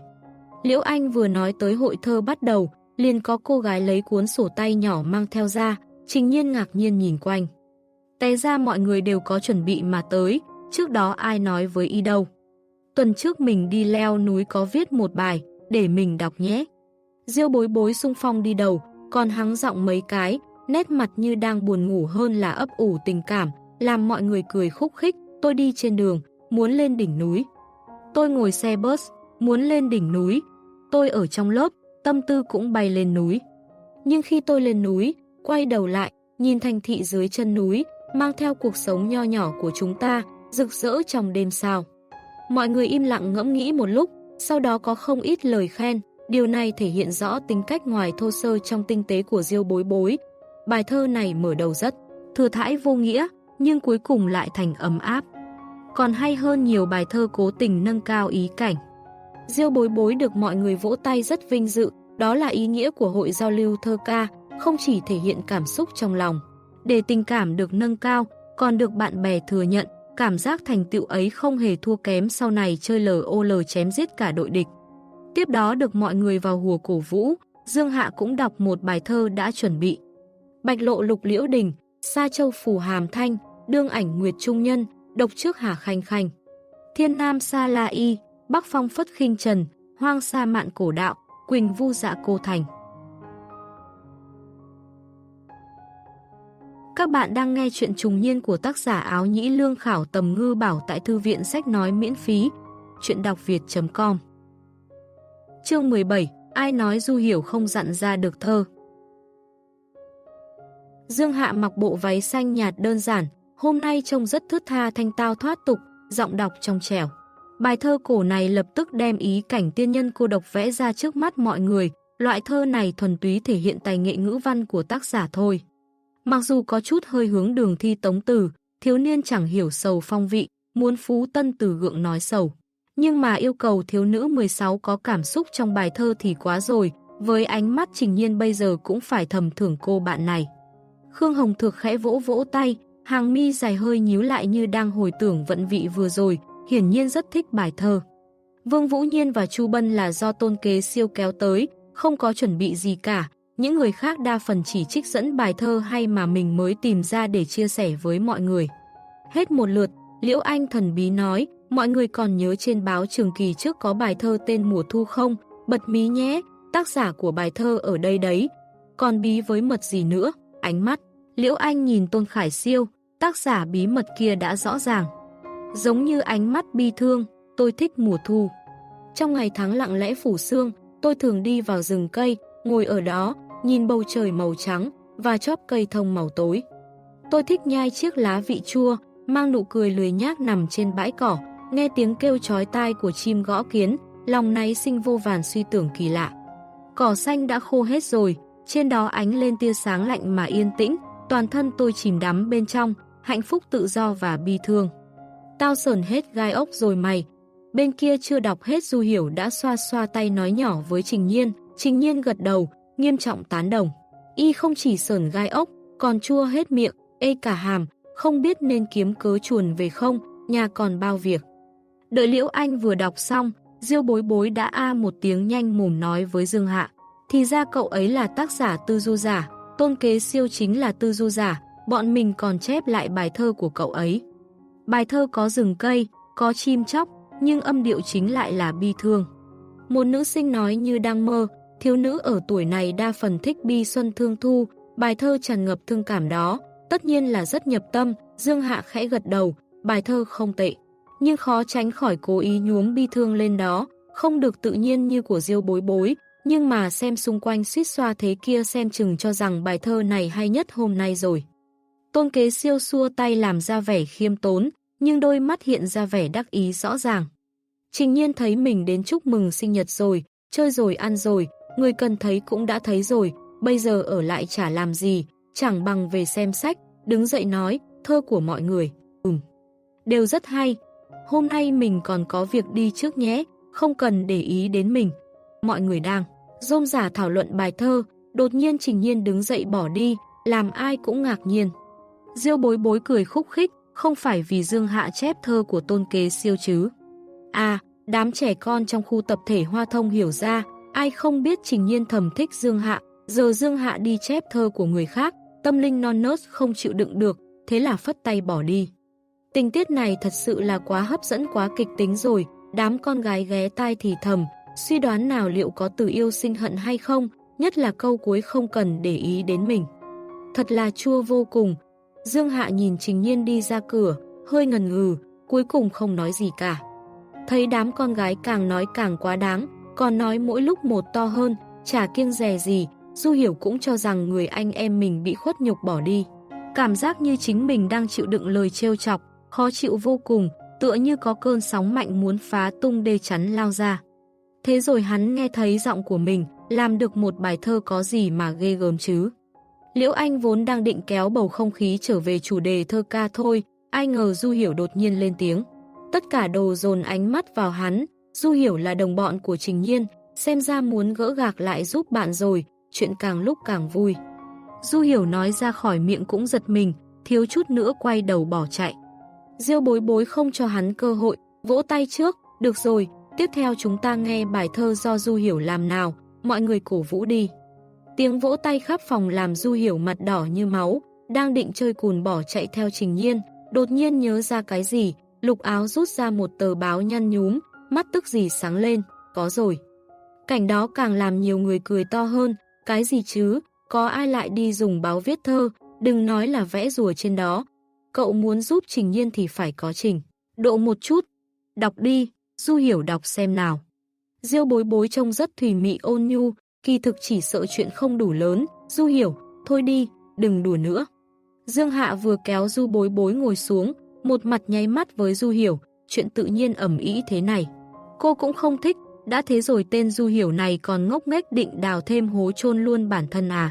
[SPEAKER 1] Liễu Anh vừa nói tới hội thơ bắt đầu, liền có cô gái lấy cuốn sổ tay nhỏ mang theo ra, trình nhiên ngạc nhiên nhìn quanh. Té ra mọi người đều có chuẩn bị mà tới, trước đó ai nói với y đâu. Tuần trước mình đi leo núi có viết một bài, để mình đọc nhé. Diêu bối bối sung phong đi đầu, còn hắng giọng mấy cái, nét mặt như đang buồn ngủ hơn là ấp ủ tình cảm, làm mọi người cười khúc khích, tôi đi trên đường, muốn lên đỉnh núi. Tôi ngồi xe bus, muốn lên đỉnh núi. Tôi ở trong lớp, tâm tư cũng bay lên núi. Nhưng khi tôi lên núi, quay đầu lại, nhìn thành thị dưới chân núi, mang theo cuộc sống nho nhỏ của chúng ta, rực rỡ trong đêm sao. Mọi người im lặng ngẫm nghĩ một lúc, sau đó có không ít lời khen, điều này thể hiện rõ tính cách ngoài thô sơ trong tinh tế của Diêu bối bối. Bài thơ này mở đầu rất thừa thãi vô nghĩa, nhưng cuối cùng lại thành ấm áp. Còn hay hơn nhiều bài thơ cố tình nâng cao ý cảnh. Diêu bối bối được mọi người vỗ tay rất vinh dự, đó là ý nghĩa của hội giao lưu thơ ca, không chỉ thể hiện cảm xúc trong lòng. Để tình cảm được nâng cao, còn được bạn bè thừa nhận, cảm giác thành tựu ấy không hề thua kém sau này chơi LOL chém giết cả đội địch. Tiếp đó được mọi người vào hùa cổ vũ, Dương Hạ cũng đọc một bài thơ đã chuẩn bị. Bạch lộ lục liễu đình, Sa châu phủ hàm thanh, đương ảnh nguyệt trung nhân, độc trước hà khanh khanh. Thiên nam sa la y, bắc phong phất khinh trần, hoang sa mạn cổ đạo, quỳnh vu dạ cô thành. Các bạn đang nghe chuyện trùng niên của tác giả áo nhĩ lương khảo tầm ngư bảo tại thư viện sách nói miễn phí. Chuyện đọc việt.com Chương 17 Ai nói Du Hiểu không dặn ra được thơ Dương Hạ mặc bộ váy xanh nhạt đơn giản, hôm nay trông rất thướt tha thanh tao thoát tục, giọng đọc trong trẻo. Bài thơ cổ này lập tức đem ý cảnh tiên nhân cô độc vẽ ra trước mắt mọi người, loại thơ này thuần túy thể hiện tài nghệ ngữ văn của tác giả thôi. Mặc dù có chút hơi hướng đường thi tống từ, thiếu niên chẳng hiểu sầu phong vị, muốn phú tân từ gượng nói sầu. Nhưng mà yêu cầu thiếu nữ 16 có cảm xúc trong bài thơ thì quá rồi, với ánh mắt trình nhiên bây giờ cũng phải thầm thưởng cô bạn này. Khương Hồng Thược khẽ vỗ vỗ tay, hàng mi dài hơi nhíu lại như đang hồi tưởng vận vị vừa rồi, hiển nhiên rất thích bài thơ. Vương Vũ Nhiên và Chu Bân là do tôn kế siêu kéo tới, không có chuẩn bị gì cả, những người khác đa phần chỉ trích dẫn bài thơ hay mà mình mới tìm ra để chia sẻ với mọi người. Hết một lượt, Liễu Anh thần bí nói, mọi người còn nhớ trên báo trường kỳ trước có bài thơ tên Mùa Thu không? Bật mí nhé, tác giả của bài thơ ở đây đấy. Còn bí với mật gì nữa? Ánh mắt. Liễu Anh nhìn Tôn Khải Siêu, tác giả bí mật kia đã rõ ràng. Giống như ánh mắt bi thương, tôi thích mùa thu. Trong ngày tháng lặng lẽ phủ sương, tôi thường đi vào rừng cây, ngồi ở đó, nhìn bầu trời màu trắng và chóp cây thông màu tối. Tôi thích nhai chiếc lá vị chua, mang nụ cười lười nhác nằm trên bãi cỏ, nghe tiếng kêu chói tai của chim gõ kiến, lòng náy sinh vô vàn suy tưởng kỳ lạ. Cỏ xanh đã khô hết rồi, trên đó ánh lên tia sáng lạnh mà yên tĩnh, toàn thân tôi chìm đắm bên trong, hạnh phúc tự do và bi thương. Tao sờn hết gai ốc rồi mày. Bên kia chưa đọc hết Du Hiểu đã xoa xoa tay nói nhỏ với Trình Nhiên, Trình Nhiên gật đầu, nghiêm trọng tán đồng. Y không chỉ sờn gai ốc, còn chua hết miệng, ê cả hàm, không biết nên kiếm cớ chuồn về không, nhà còn bao việc. Đợi Liễu Anh vừa đọc xong, Diêu bối bối đã a một tiếng nhanh mồm nói với Dương Hạ. Thì ra cậu ấy là tác giả tư du giả, tôn kế siêu chính là tư du giả, bọn mình còn chép lại bài thơ của cậu ấy. Bài thơ có rừng cây, có chim chóc, nhưng âm điệu chính lại là bi thương. Một nữ sinh nói như đang mơ, thiếu nữ ở tuổi này đa phần thích bi xuân thương thu, bài thơ tràn ngập thương cảm đó, tất nhiên là rất nhập tâm, Dương Hạ khẽ gật đầu, bài thơ không tệ. Nhưng khó tránh khỏi cố ý nhuốm bi thương lên đó, không được tự nhiên như của diêu bối bối, nhưng mà xem xung quanh suýt xoa thế kia xem chừng cho rằng bài thơ này hay nhất hôm nay rồi. Tôn kế siêu xua tay làm ra vẻ khiêm tốn, nhưng đôi mắt hiện ra vẻ đắc ý rõ ràng. Trình nhiên thấy mình đến chúc mừng sinh nhật rồi, chơi rồi ăn rồi, người cần thấy cũng đã thấy rồi, bây giờ ở lại chả làm gì, chẳng bằng về xem sách, đứng dậy nói, thơ của mọi người, ừm, đều rất hay. Hôm nay mình còn có việc đi trước nhé, không cần để ý đến mình. Mọi người đang rôm giả thảo luận bài thơ, đột nhiên Trình Nhiên đứng dậy bỏ đi, làm ai cũng ngạc nhiên. Diêu bối bối cười khúc khích, không phải vì Dương Hạ chép thơ của tôn kế siêu chứ. À, đám trẻ con trong khu tập thể Hoa Thông hiểu ra, ai không biết Trình Nhiên thầm thích Dương Hạ, giờ Dương Hạ đi chép thơ của người khác, tâm linh non nớt không chịu đựng được, thế là phất tay bỏ đi. Tình tiết này thật sự là quá hấp dẫn quá kịch tính rồi, đám con gái ghé tai thì thầm, suy đoán nào liệu có từ yêu sinh hận hay không, nhất là câu cuối không cần để ý đến mình. Thật là chua vô cùng. Dương Hạ nhìn Trình Nhiên đi ra cửa, hơi ngần ngừ, cuối cùng không nói gì cả. Thấy đám con gái càng nói càng quá đáng, còn nói mỗi lúc một to hơn, chả kiêng rè gì, Du Hiểu cũng cho rằng người anh em mình bị khuất nhục bỏ đi. Cảm giác như chính mình đang chịu đựng lời trêu chọc, khó chịu vô cùng, tựa như có cơn sóng mạnh muốn phá tung đê chắn lao ra. Thế rồi hắn nghe thấy giọng của mình, làm được một bài thơ có gì mà ghê gớm chứ. Liễu Anh vốn đang định kéo bầu không khí trở về chủ đề thơ ca thôi, ai ngờ Du Hiểu đột nhiên lên tiếng. Tất cả đồ dồn ánh mắt vào hắn, Du Hiểu là đồng bọn của Trình Nhiên, xem ra muốn gỡ gạc lại giúp bạn rồi, chuyện càng lúc càng vui. Du Hiểu nói ra khỏi miệng cũng giật mình, thiếu chút nữa quay đầu bỏ chạy. Diêu bối bối không cho hắn cơ hội, vỗ tay trước, được rồi, tiếp theo chúng ta nghe bài thơ do Du Hiểu làm nào, mọi người cổ vũ đi. Tiếng vỗ tay khắp phòng làm Du Hiểu mặt đỏ như máu, đang định chơi cùn bỏ chạy theo Trình Nhiên, đột nhiên nhớ ra cái gì, lục áo rút ra một tờ báo nhăn nhúm, mắt tức gì sáng lên, có rồi. Cảnh đó càng làm nhiều người cười to hơn, cái gì chứ, có ai lại đi dùng báo viết thơ, đừng nói là vẽ rùa trên đó. Cậu muốn giúp Trình Nhiên thì phải có trình. Độ một chút. Đọc đi, Du Hiểu đọc xem nào. Diêu bối bối trông rất thủy mị ôn nhu, kỳ thực chỉ sợ chuyện không đủ lớn. Du Hiểu, thôi đi, đừng đùa nữa. Dương Hạ vừa kéo Du bối bối ngồi xuống, một mặt nháy mắt với Du Hiểu, chuyện tự nhiên ẩm ý thế này. Cô cũng không thích, đã thế rồi tên Du Hiểu này còn ngốc nghếch định đào thêm hố chôn luôn bản thân à.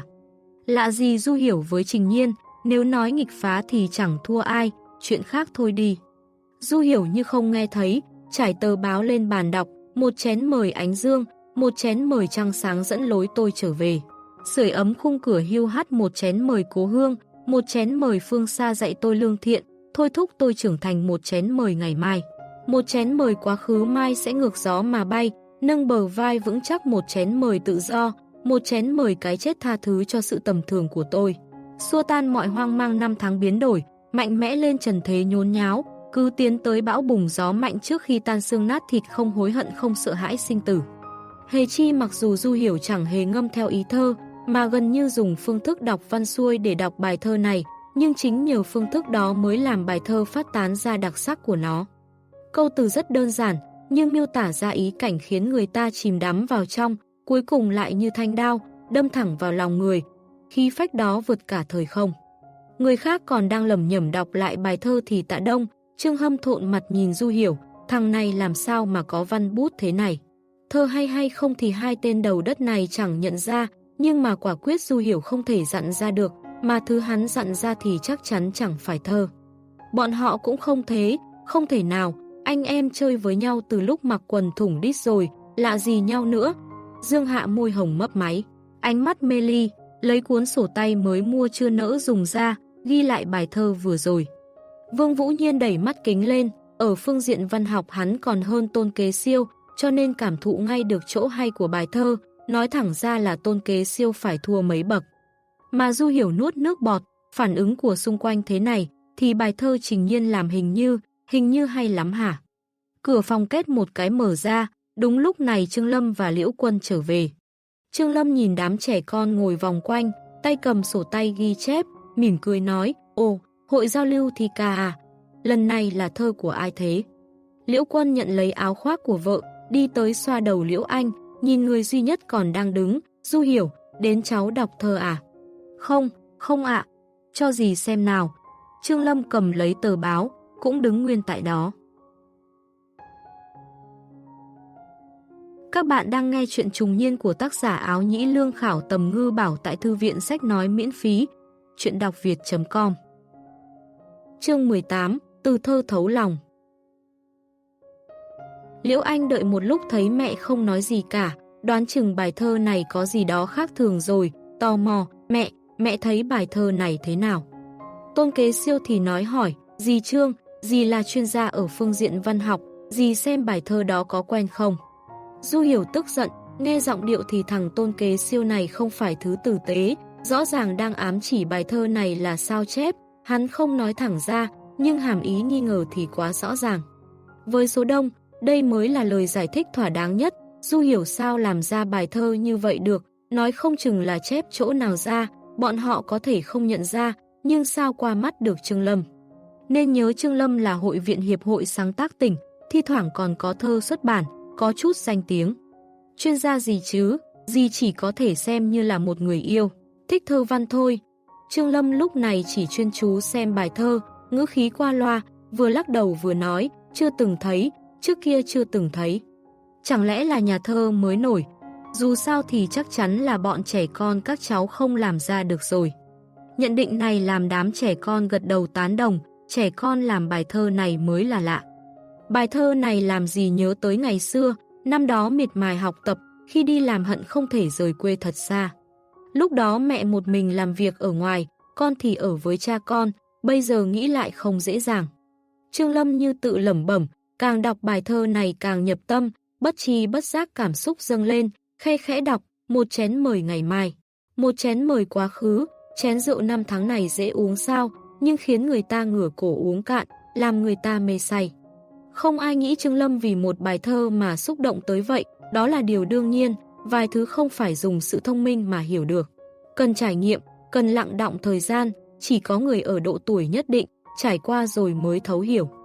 [SPEAKER 1] Lạ gì Du Hiểu với Trình Nhiên, nếu nói nghịch phá thì chẳng thua ai, chuyện khác thôi đi. Du Hiểu như không nghe thấy, trải tờ báo lên bàn đọc, một chén mời ánh dương, một chén mời trăng sáng dẫn lối tôi trở về. Sưởi ấm khung cửa hưu hát một chén mời cố hương, một chén mời phương xa dạy tôi lương thiện, thôi thúc tôi trưởng thành một chén mời ngày mai. Một chén mời quá khứ mai sẽ ngược gió mà bay, nâng bờ vai vững chắc một chén mời tự do, một chén mời cái chết tha thứ cho sự tầm thường của tôi. Xua tan mọi hoang mang năm tháng biến đổi, mạnh mẽ lên trần thế nhốn nháo, cứ tiến tới bão bùng gió mạnh trước khi tan xương nát thịt không hối hận không sợ hãi sinh tử. Hề chi mặc dù Du Hiểu chẳng hề ngâm theo ý thơ, mà gần như dùng phương thức đọc văn xuôi để đọc bài thơ này, nhưng chính nhờ phương thức đó mới làm bài thơ phát tán ra đặc sắc của nó. Câu từ rất đơn giản, nhưng miêu tả ra ý cảnh khiến người ta chìm đắm vào trong, cuối cùng lại như thanh đao, đâm thẳng vào lòng người. Khi phách đó vượt cả thời không. Người khác còn đang lầm nhầm đọc lại bài thơ thì tạ đông, Trương Hâm thộn mặt nhìn Du Hiểu, thằng này làm sao mà có văn bút thế này. Thơ hay hay không thì hai tên đầu đất này chẳng nhận ra, nhưng mà quả quyết Du Hiểu không thể dặn ra được, mà thứ hắn dặn ra thì chắc chắn chẳng phải thơ. Bọn họ cũng không thế, không thể nào, anh em chơi với nhau từ lúc mặc quần thủng đít rồi, lạ gì nhau nữa. Dương Hạ môi hồng mấp máy, ánh mắt mê ly, lấy cuốn sổ tay mới mua chưa nỡ dùng ra, ghi lại bài thơ vừa rồi. Vương Vũ Nhiên đẩy mắt kính lên, ở phương diện văn học hắn còn hơn tôn kế siêu, cho nên cảm thụ ngay được chỗ hay của bài thơ, nói thẳng ra là tôn kế siêu phải thua mấy bậc. Mà Du Hiểu nuốt nước bọt, phản ứng của xung quanh thế này, thì bài thơ trình nhiên làm hình như, hình như hay lắm hả? Cửa phòng kết một cái mở ra, đúng lúc này Trương Lâm và Liễu Quân trở về. Trương Lâm nhìn đám trẻ con ngồi vòng quanh, tay cầm sổ tay ghi chép, mỉm cười nói, ồ, hội giao lưu thì ca à, lần này là thơ của ai thế? Liễu Quân nhận lấy áo khoác của vợ, đi tới xoa đầu Liễu Anh, nhìn người duy nhất còn đang đứng, Du hiểu, đến cháu đọc thơ à? Không, không ạ, cho gì xem nào. Trương Lâm cầm lấy tờ báo, cũng đứng nguyên tại đó. Các bạn đang nghe chuyện trùng niên của tác giả áo nhĩ lương khảo tầm ngư bảo tại thư viện sách nói miễn phí. Chuyện đọc việt.com Chương 18 Từ thơ thấu lòng Liễu Anh đợi một lúc thấy mẹ không nói gì cả, đoán chừng bài thơ này có gì đó khác thường rồi, tò mò, mẹ, mẹ thấy bài thơ này thế nào? Tôn kế siêu thì nói hỏi, dì Trương, dì là chuyên gia ở phương diện văn học, dì xem bài thơ đó có quen không? Du hiểu tức giận, nghe giọng điệu thì thằng tôn kế siêu này không phải thứ tử tế, rõ ràng đang ám chỉ bài thơ này là sao chép, hắn không nói thẳng ra, nhưng hàm ý nghi ngờ thì quá rõ ràng. Với số đông, đây mới là lời giải thích thỏa đáng nhất, Du hiểu sao làm ra bài thơ như vậy được, nói không chừng là chép chỗ nào ra, bọn họ có thể không nhận ra, nhưng sao qua mắt được Trương Lâm. Nên nhớ Trương Lâm là hội viện hiệp hội sáng tác tỉnh, thi thoảng còn có thơ xuất bản, có chút danh tiếng. Chuyên gia gì chứ, gì chỉ có thể xem như là một người yêu, thích thơ văn thôi. Trương Lâm lúc này chỉ chuyên chú xem bài thơ, ngữ khí qua loa, vừa lắc đầu vừa nói, chưa từng thấy, trước kia chưa từng thấy. Chẳng lẽ là nhà thơ mới nổi? Dù sao thì chắc chắn là bọn trẻ con các cháu không làm ra được rồi. Nhận định này làm đám trẻ con gật đầu tán đồng, trẻ con làm bài thơ này mới là lạ. Bài thơ này làm gì nhớ tới ngày xưa, năm đó miệt mài học tập, khi đi làm hận không thể rời quê thật xa. Lúc đó mẹ một mình làm việc ở ngoài, con thì ở với cha con, bây giờ nghĩ lại không dễ dàng. Trương Lâm như tự lẩm bẩm, càng đọc bài thơ này càng nhập tâm, bất chi bất giác cảm xúc dâng lên, khe khẽ đọc, một chén mời ngày mai. Một chén mời quá khứ, chén rượu năm tháng này dễ uống sao, nhưng khiến người ta ngửa cổ uống cạn, làm người ta mê say. Không ai nghĩ Trương Lâm vì một bài thơ mà xúc động tới vậy, đó là điều đương nhiên, vài thứ không phải dùng sự thông minh mà hiểu được. Cần trải nghiệm, cần lặng động thời gian, chỉ có người ở độ tuổi nhất định, trải qua rồi mới thấu hiểu.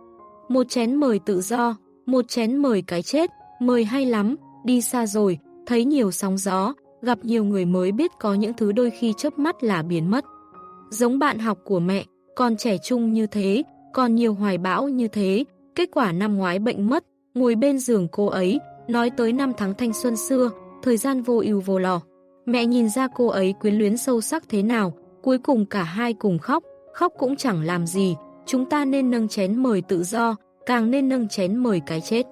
[SPEAKER 1] Một chén mời tự do, một chén mời cái chết, mời hay lắm, đi xa rồi, thấy nhiều sóng gió, gặp nhiều người mới biết có những thứ đôi khi chớp mắt là biến mất. Giống bạn học của mẹ, còn trẻ trung như thế, còn nhiều hoài bão như thế, kết quả năm ngoái bệnh mất, ngồi bên giường cô ấy, nói tới năm tháng thanh xuân xưa, thời gian vô ưu vô lò. Mẹ nhìn ra cô ấy quyến luyến sâu sắc thế nào, cuối cùng cả hai cùng khóc, khóc cũng chẳng làm gì, chúng ta nên nâng chén mời tự do, càng nên nâng chén mời cái chết.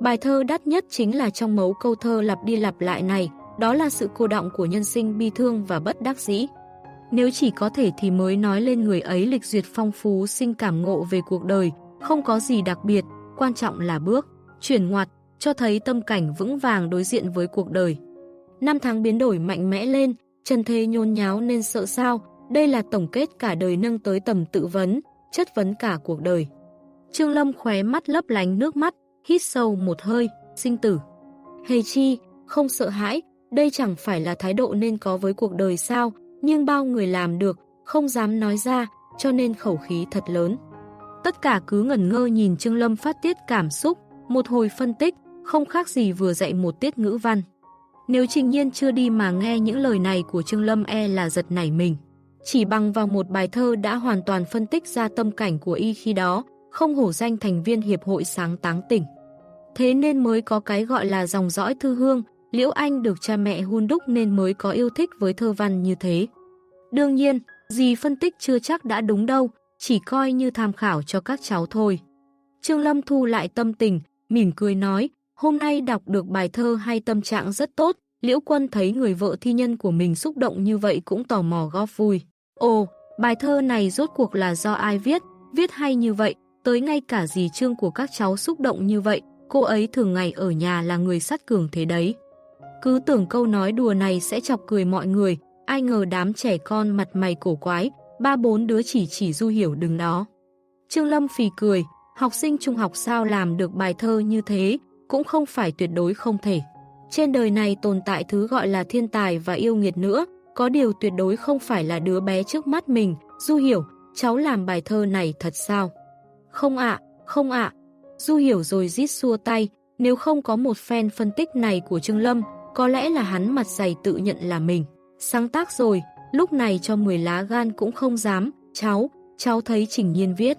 [SPEAKER 1] Bài thơ đắt nhất chính là trong mấu câu thơ lặp đi lặp lại này, đó là sự cô động của nhân sinh bi thương và bất đắc dĩ. Nếu chỉ có thể thì mới nói lên người ấy lịch duyệt phong phú sinh cảm ngộ về cuộc đời, không có gì đặc biệt, quan trọng là bước, chuyển ngoặt, cho thấy tâm cảnh vững vàng đối diện với cuộc đời. Năm tháng biến đổi mạnh mẽ lên, chân thế nhôn nháo nên sợ sao, đây là tổng kết cả đời nâng tới tầm tự vấn, chất vấn cả cuộc đời. Trương Lâm khóe mắt lấp lánh nước mắt, hít sâu một hơi, sinh tử. Hề chi, không sợ hãi, đây chẳng phải là thái độ nên có với cuộc đời sao, nhưng bao người làm được, không dám nói ra, cho nên khẩu khí thật lớn. Tất cả cứ ngẩn ngơ nhìn Trương Lâm phát tiết cảm xúc, một hồi phân tích, không khác gì vừa dạy một tiết ngữ văn. Nếu Trình Nhiên chưa đi mà nghe những lời này của Trương Lâm e là giật nảy mình. Chỉ bằng vào một bài thơ đã hoàn toàn phân tích ra tâm cảnh của y khi đó, không hổ danh thành viên Hiệp hội Sáng Táng tỉnh. Thế nên mới có cái gọi là dòng dõi thư hương, Liễu Anh được cha mẹ hun đúc nên mới có yêu thích với thơ văn như thế. Đương nhiên, gì phân tích chưa chắc đã đúng đâu, chỉ coi như tham khảo cho các cháu thôi. Trương Lâm thu lại tâm tình, mỉm cười nói, hôm nay đọc được bài thơ hay tâm trạng rất tốt, Liễu Quân thấy người vợ thi nhân của mình xúc động như vậy cũng tò mò góp vui. Ồ, bài thơ này rốt cuộc là do ai viết, viết hay như vậy, tới ngay cả dì trương của các cháu xúc động như vậy, cô ấy thường ngày ở nhà là người sắt cường thế đấy. Cứ tưởng câu nói đùa này sẽ chọc cười mọi người, ai ngờ đám trẻ con mặt mày cổ quái, ba bốn đứa chỉ chỉ du hiểu đừng đó. Trương Lâm phì cười, học sinh trung học sao làm được bài thơ như thế, cũng không phải tuyệt đối không thể. Trên đời này tồn tại thứ gọi là thiên tài và yêu nghiệt nữa, có điều tuyệt đối không phải là đứa bé trước mắt mình, du hiểu, cháu làm bài thơ này thật sao? Không ạ, không ạ. Du hiểu rồi rít xua tay, nếu không có một fan phân tích này của Trương Lâm, có lẽ là hắn mặt dày tự nhận là mình. Sáng tác rồi, lúc này cho 10 lá gan cũng không dám, cháu, cháu thấy Trình Nhiên viết.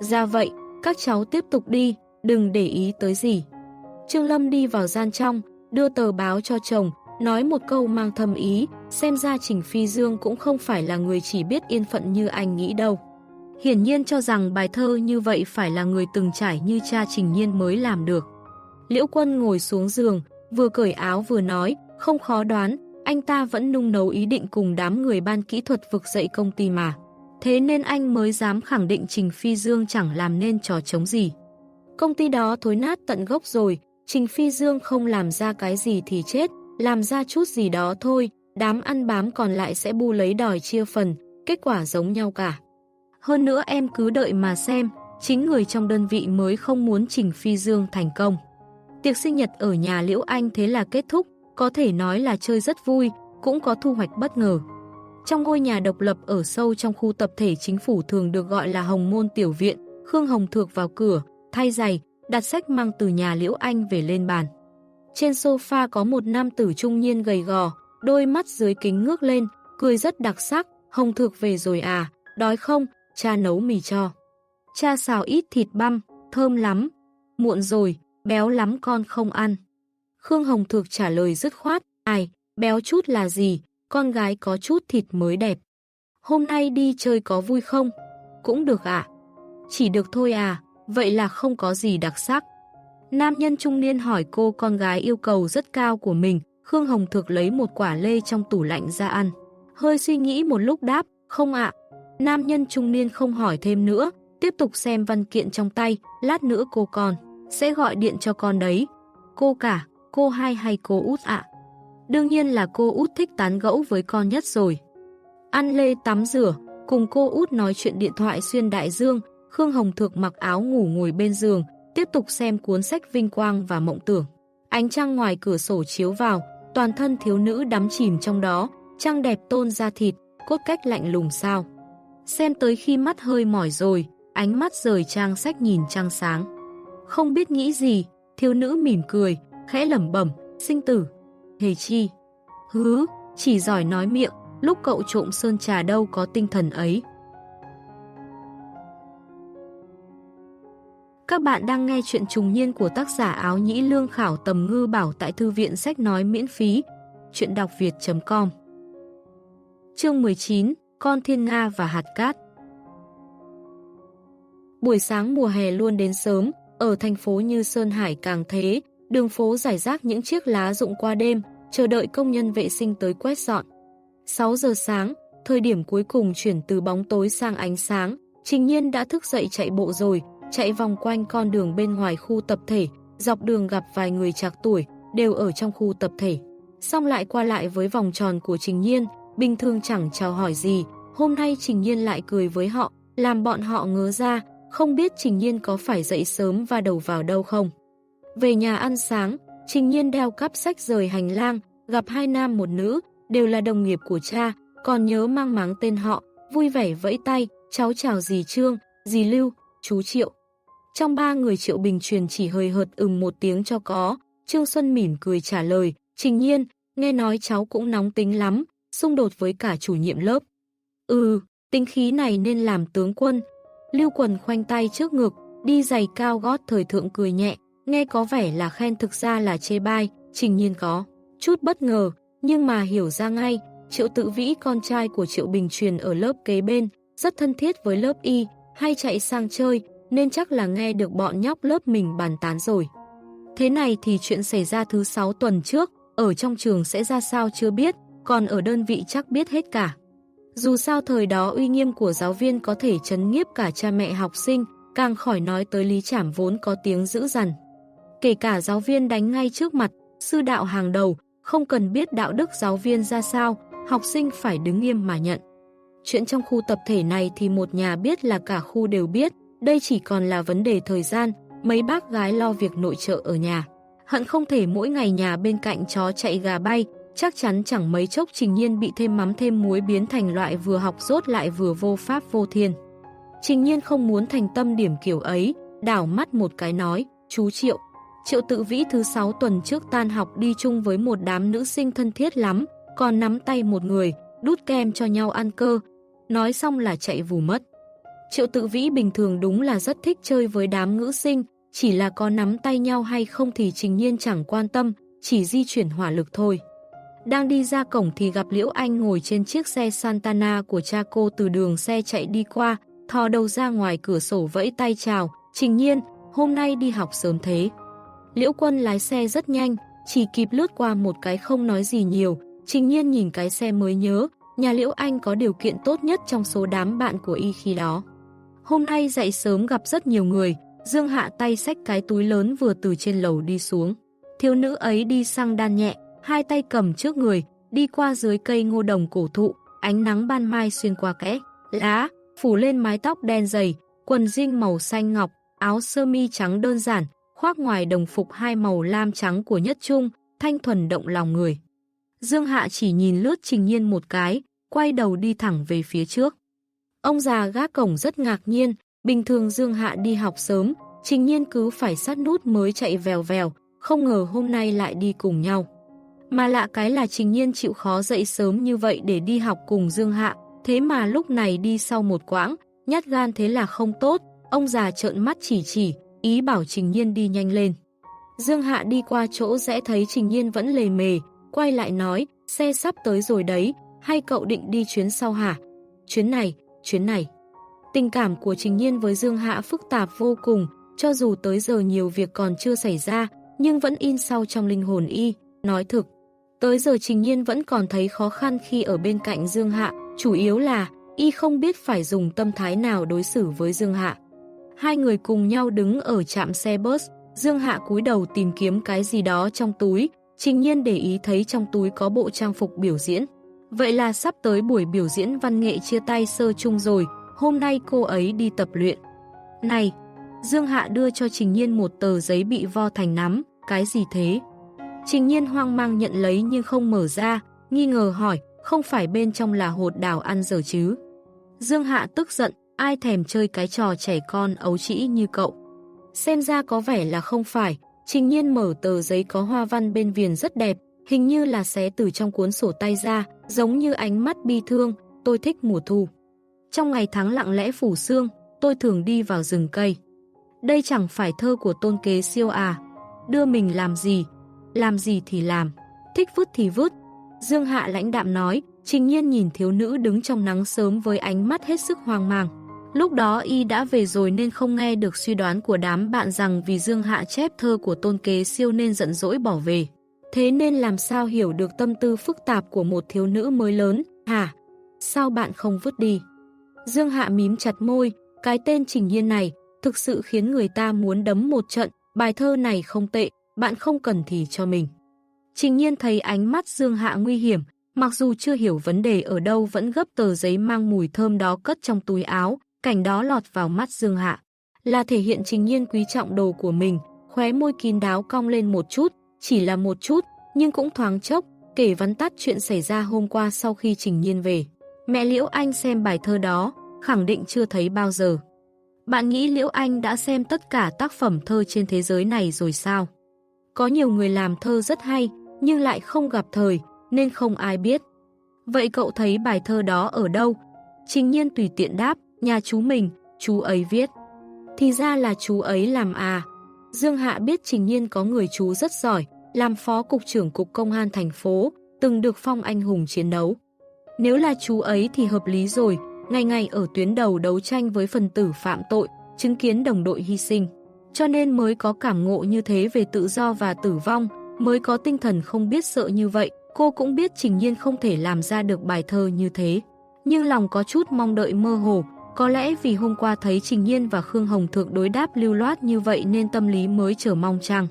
[SPEAKER 1] Ra vậy, các cháu tiếp tục đi, đừng để ý tới gì. Trương Lâm đi vào gian trong, đưa tờ báo cho chồng, nói một câu mang thầm ý, xem ra Trình Phi Dương cũng không phải là người chỉ biết yên phận như anh nghĩ đâu. Hiển nhiên cho rằng bài thơ như vậy phải là người từng trải như cha Trình Nhiên mới làm được. Liễu Quân ngồi xuống giường, vừa cởi áo vừa nói, không khó đoán, anh ta vẫn nung nấu ý định cùng đám người ban kỹ thuật vực dậy công ty mà. Thế nên anh mới dám khẳng định Trình Phi Dương chẳng làm nên trò chống gì. Công ty đó thối nát tận gốc rồi, Trình Phi Dương không làm ra cái gì thì chết, làm ra chút gì đó thôi, đám ăn bám còn lại sẽ bu lấy đòi chia phần, kết quả giống nhau cả. Hơn nữa em cứ đợi mà xem, chính người trong đơn vị mới không muốn Trình Phi Dương thành công. Tiệc sinh nhật ở nhà Liễu Anh thế là kết thúc, có thể nói là chơi rất vui, cũng có thu hoạch bất ngờ. Trong ngôi nhà độc lập ở sâu trong khu tập thể chính phủ thường được gọi là Hồng Môn Tiểu Viện, Khương Hồng Thược vào cửa, thay giày, đặt sách mang từ nhà Liễu Anh về lên bàn. Trên sofa có một nam tử trung niên gầy gò, đôi mắt dưới kính ngước lên, cười rất đặc sắc, Hồng thực về rồi à, đói không, cha nấu mì cho. Cha xào ít thịt băm, thơm lắm. Muộn rồi, béo lắm con không ăn. Khương Hồng Thược trả lời dứt khoát, ai, béo chút là gì, con gái có chút thịt mới đẹp. Hôm nay đi chơi có vui không? Cũng được ạ. Chỉ được thôi à, vậy là không có gì đặc sắc. Nam nhân trung niên hỏi cô con gái yêu cầu rất cao của mình, Khương Hồng Thược lấy một quả lê trong tủ lạnh ra ăn. Hơi suy nghĩ một lúc đáp, không ạ. Nam nhân trung niên không hỏi thêm nữa, tiếp tục xem văn kiện trong tay, lát nữa cô con, sẽ gọi điện cho con đấy. Cô cả, cô hai hay cô út ạ? Đương nhiên là cô út thích tán gẫu với con nhất rồi. Ăn lê tắm rửa, cùng cô út nói chuyện điện thoại xuyên đại dương, Khương Hồng Thược mặc áo ngủ ngồi bên giường, tiếp tục xem cuốn sách Vinh Quang và Mộng Tưởng. Ánh trăng ngoài cửa sổ chiếu vào, toàn thân thiếu nữ đắm chìm trong đó, trăng đẹp tôn ra thịt, cốt cách lạnh lùng sao. Xem tới khi mắt hơi mỏi rồi, ánh mắt rời trang sách nhìn trăng sáng. Không biết nghĩ gì, thiếu nữ mỉm cười, khẽ lẩm bẩm, sinh tử. Hề chi? Hứ, chỉ giỏi nói miệng, lúc cậu trộm sơn trà đâu có tinh thần ấy. Các bạn đang nghe chuyện trùng niên của tác giả áo nhĩ lương khảo tầm ngư bảo tại thư viện sách nói miễn phí. Chuyện đọc việt.com Chương 19 Con Thiên Nga và Hạt Cát Buổi sáng mùa hè luôn đến sớm, ở thành phố như Sơn Hải càng thế, đường phố giải rác những chiếc lá rụng qua đêm, chờ đợi công nhân vệ sinh tới quét dọn. 6 giờ sáng, thời điểm cuối cùng chuyển từ bóng tối sang ánh sáng, Trình Nhiên đã thức dậy chạy bộ rồi, chạy vòng quanh con đường bên ngoài khu tập thể, dọc đường gặp vài người trạc tuổi, đều ở trong khu tập thể. Xong lại qua lại với vòng tròn của Trình Nhiên, bình thường chẳng chào hỏi gì, hôm nay Trình Nhiên lại cười với họ, làm bọn họ ngớ ra, không biết Trình Nhiên có phải dậy sớm và đầu vào đâu không. Về nhà ăn sáng, Trình Nhiên đeo cắp sách rời hành lang, gặp hai nam một nữ, đều là đồng nghiệp của cha, còn nhớ mang máng tên họ, vui vẻ vẫy tay, cháu chào dì Trương, dì Lưu, chú Triệu. Trong ba người Triệu Bình truyền chỉ hơi hợt ừm một tiếng cho có, Trương Xuân mỉm cười trả lời, Trình Nhiên, nghe nói cháu cũng nóng tính lắm, xung đột với cả chủ nhiệm lớp. Ừ, tính khí này nên làm tướng quân. Lưu Quần khoanh tay trước ngực, đi giày cao gót thời thượng cười nhẹ, nghe có vẻ là khen thực ra là chê bai, Trình Nhiên có. Chút bất ngờ, nhưng mà hiểu ra ngay, Triệu Tự Vĩ con trai của Triệu Bình truyền ở lớp kế bên, rất thân thiết với lớp Y, hay chạy sang chơi, nên chắc là nghe được bọn nhóc lớp mình bàn tán rồi. Thế này thì chuyện xảy ra thứ 6 tuần trước, ở trong trường sẽ ra sao chưa biết, còn ở đơn vị chắc biết hết cả. Dù sao thời đó uy nghiêm của giáo viên có thể chấn nhiếp cả cha mẹ học sinh, càng khỏi nói tới lý trảm vốn có tiếng dữ dằn. Kể cả giáo viên đánh ngay trước mặt, sư đạo hàng đầu, không cần biết đạo đức giáo viên ra sao, học sinh phải đứng nghiêm mà nhận. Chuyện trong khu tập thể này thì một nhà biết là cả khu đều biết, đây chỉ còn là vấn đề thời gian, mấy bác gái lo việc nội trợ ở nhà. Hận không thể mỗi ngày nhà bên cạnh chó chạy gà bay, chắc chắn chẳng mấy chốc Trình Nhiên bị thêm mắm thêm muối biến thành loại vừa học rốt lại vừa vô pháp vô thiên. Trình Nhiên không muốn thành tâm điểm kiểu ấy, đảo mắt một cái nói, chú Triệu. Triệu tự vĩ thứ 6 tuần trước tan học đi chung với một đám nữ sinh thân thiết lắm, còn nắm tay một người, đút kem cho nhau ăn cơ. Nói xong là chạy vù mất. Triệu tự vĩ bình thường đúng là rất thích chơi với đám ngữ sinh, chỉ là có nắm tay nhau hay không thì trình nhiên chẳng quan tâm, chỉ di chuyển hỏa lực thôi. Đang đi ra cổng thì gặp Liễu Anh ngồi trên chiếc xe Santana của cha cô từ đường xe chạy đi qua, thò đầu ra ngoài cửa sổ vẫy tay chào, trình nhiên, hôm nay đi học sớm thế. Liễu Quân lái xe rất nhanh, chỉ kịp lướt qua một cái không nói gì nhiều, trình nhiên nhìn cái xe mới nhớ, nhà Liễu Anh có điều kiện tốt nhất trong số đám bạn của y khi đó. Hôm nay dậy sớm gặp rất nhiều người, Dương Hạ tay xách cái túi lớn vừa từ trên lầu đi xuống. Thiếu nữ ấy đi sang đan nhẹ, hai tay cầm trước người, đi qua dưới cây ngô đồng cổ thụ, ánh nắng ban mai xuyên qua kẽ, lá, phủ lên mái tóc đen dày, quần jean màu xanh ngọc, áo sơ mi trắng đơn giản, khoác ngoài đồng phục hai màu lam trắng của nhất trung, thanh thuần động lòng người. Dương Hạ chỉ nhìn lướt trình nhiên một cái, quay đầu đi thẳng về phía trước. Ông già gác cổng rất ngạc nhiên, bình thường Dương Hạ đi học sớm, trình nhiên cứ phải sát nút mới chạy vèo vèo, không ngờ hôm nay lại đi cùng nhau. Mà lạ cái là trình nhiên chịu khó dậy sớm như vậy để đi học cùng Dương Hạ, thế mà lúc này đi sau một quãng, nhát gan thế là không tốt, ông già trợn mắt chỉ chỉ, ý bảo trình nhiên đi nhanh lên. Dương Hạ đi qua chỗ sẽ thấy trình nhiên vẫn lề mề, quay lại nói, xe sắp tới rồi đấy, hay cậu định đi chuyến sau hả? Chuyến này, chuyến này. Tình cảm của Trình Nhiên với Dương Hạ phức tạp vô cùng, cho dù tới giờ nhiều việc còn chưa xảy ra, nhưng vẫn in sâu trong linh hồn y, nói thực. Tới giờ Trình Nhiên vẫn còn thấy khó khăn khi ở bên cạnh Dương Hạ, chủ yếu là y không biết phải dùng tâm thái nào đối xử với Dương Hạ. Hai người cùng nhau đứng ở trạm xe bus, Dương Hạ cúi đầu tìm kiếm cái gì đó trong túi, Trình Nhiên để ý thấy trong túi có bộ trang phục biểu diễn. Vậy là sắp tới buổi biểu diễn văn nghệ chia tay sơ chung rồi, hôm nay cô ấy đi tập luyện. Này, Dương Hạ đưa cho Trình Nhiên một tờ giấy bị vo thành nắm, cái gì thế? Trình Nhiên hoang mang nhận lấy nhưng không mở ra, nghi ngờ hỏi, không phải bên trong là hột đảo ăn giờ chứ? Dương Hạ tức giận, ai thèm chơi cái trò trẻ con ấu trĩ như cậu. Xem ra có vẻ là không phải, Trình Nhiên mở tờ giấy có hoa văn bên viền rất đẹp, hình như là xé từ trong cuốn sổ tay ra, giống như ánh mắt bi thương, tôi thích mùa thu. Trong ngày tháng lặng lẽ phủ sương, tôi thường đi vào rừng cây. Đây chẳng phải thơ của tôn kế siêu à. Đưa mình làm gì? Làm gì thì làm. Thích vứt thì vứt. Dương Hạ lãnh đạm nói, trình nhiên nhìn thiếu nữ đứng trong nắng sớm với ánh mắt hết sức hoang mang. Lúc đó y đã về rồi nên không nghe được suy đoán của đám bạn rằng vì Dương Hạ chép thơ của tôn kế siêu nên giận dỗi bỏ về. Thế nên làm sao hiểu được tâm tư phức tạp của một thiếu nữ mới lớn, hả? Sao bạn không vứt đi? Dương Hạ mím chặt môi, cái tên Trình Nhiên này thực sự khiến người ta muốn đấm một trận, bài thơ này không tệ, bạn không cần thì cho mình. Trình Nhiên thấy ánh mắt Dương Hạ nguy hiểm, mặc dù chưa hiểu vấn đề ở đâu vẫn gấp tờ giấy mang mùi thơm đó cất trong túi áo, cảnh đó lọt vào mắt Dương Hạ. Là thể hiện Trình Nhiên quý trọng đồ của mình, khóe môi kín đáo cong lên một chút, chỉ là một chút, nhưng cũng thoáng chốc, kể vắn tắt chuyện xảy ra hôm qua sau khi Trình Nhiên về. Mẹ Liễu Anh xem bài thơ đó, khẳng định chưa thấy bao giờ. Bạn nghĩ Liễu Anh đã xem tất cả tác phẩm thơ trên thế giới này rồi sao? Có nhiều người làm thơ rất hay, nhưng lại không gặp thời, nên không ai biết. Vậy cậu thấy bài thơ đó ở đâu? Trình nhiên tùy tiện đáp, nhà chú mình, chú ấy viết. Thì ra là chú ấy làm à. Dương Hạ biết Trình Nhiên có người chú rất giỏi, làm phó cục trưởng cục công an thành phố, từng được phong anh hùng chiến đấu. Nếu là chú ấy thì hợp lý rồi, ngày ngày ở tuyến đầu đấu tranh với phần tử phạm tội, chứng kiến đồng đội hy sinh. Cho nên mới có cảm ngộ như thế về tự do và tử vong, mới có tinh thần không biết sợ như vậy. Cô cũng biết Trình Nhiên không thể làm ra được bài thơ như thế. Nhưng lòng có chút mong đợi mơ hồ, có lẽ vì hôm qua thấy Trình Nhiên và Khương Hồng Thượng đối đáp lưu loát như vậy nên tâm lý mới chờ mong chăng.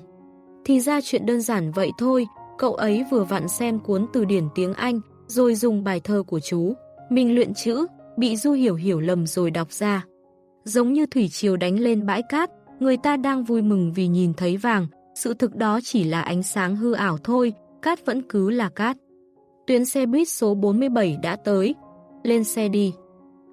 [SPEAKER 1] Thì ra chuyện đơn giản vậy thôi, cậu ấy vừa vặn xem cuốn từ điển tiếng Anh, rồi dùng bài thơ của chú. Mình luyện chữ, bị Du Hiểu hiểu lầm rồi đọc ra. Giống như thủy triều đánh lên bãi cát, người ta đang vui mừng vì nhìn thấy vàng, sự thực đó chỉ là ánh sáng hư ảo thôi, cát vẫn cứ là cát. Tuyến xe buýt số 47 đã tới, lên xe đi.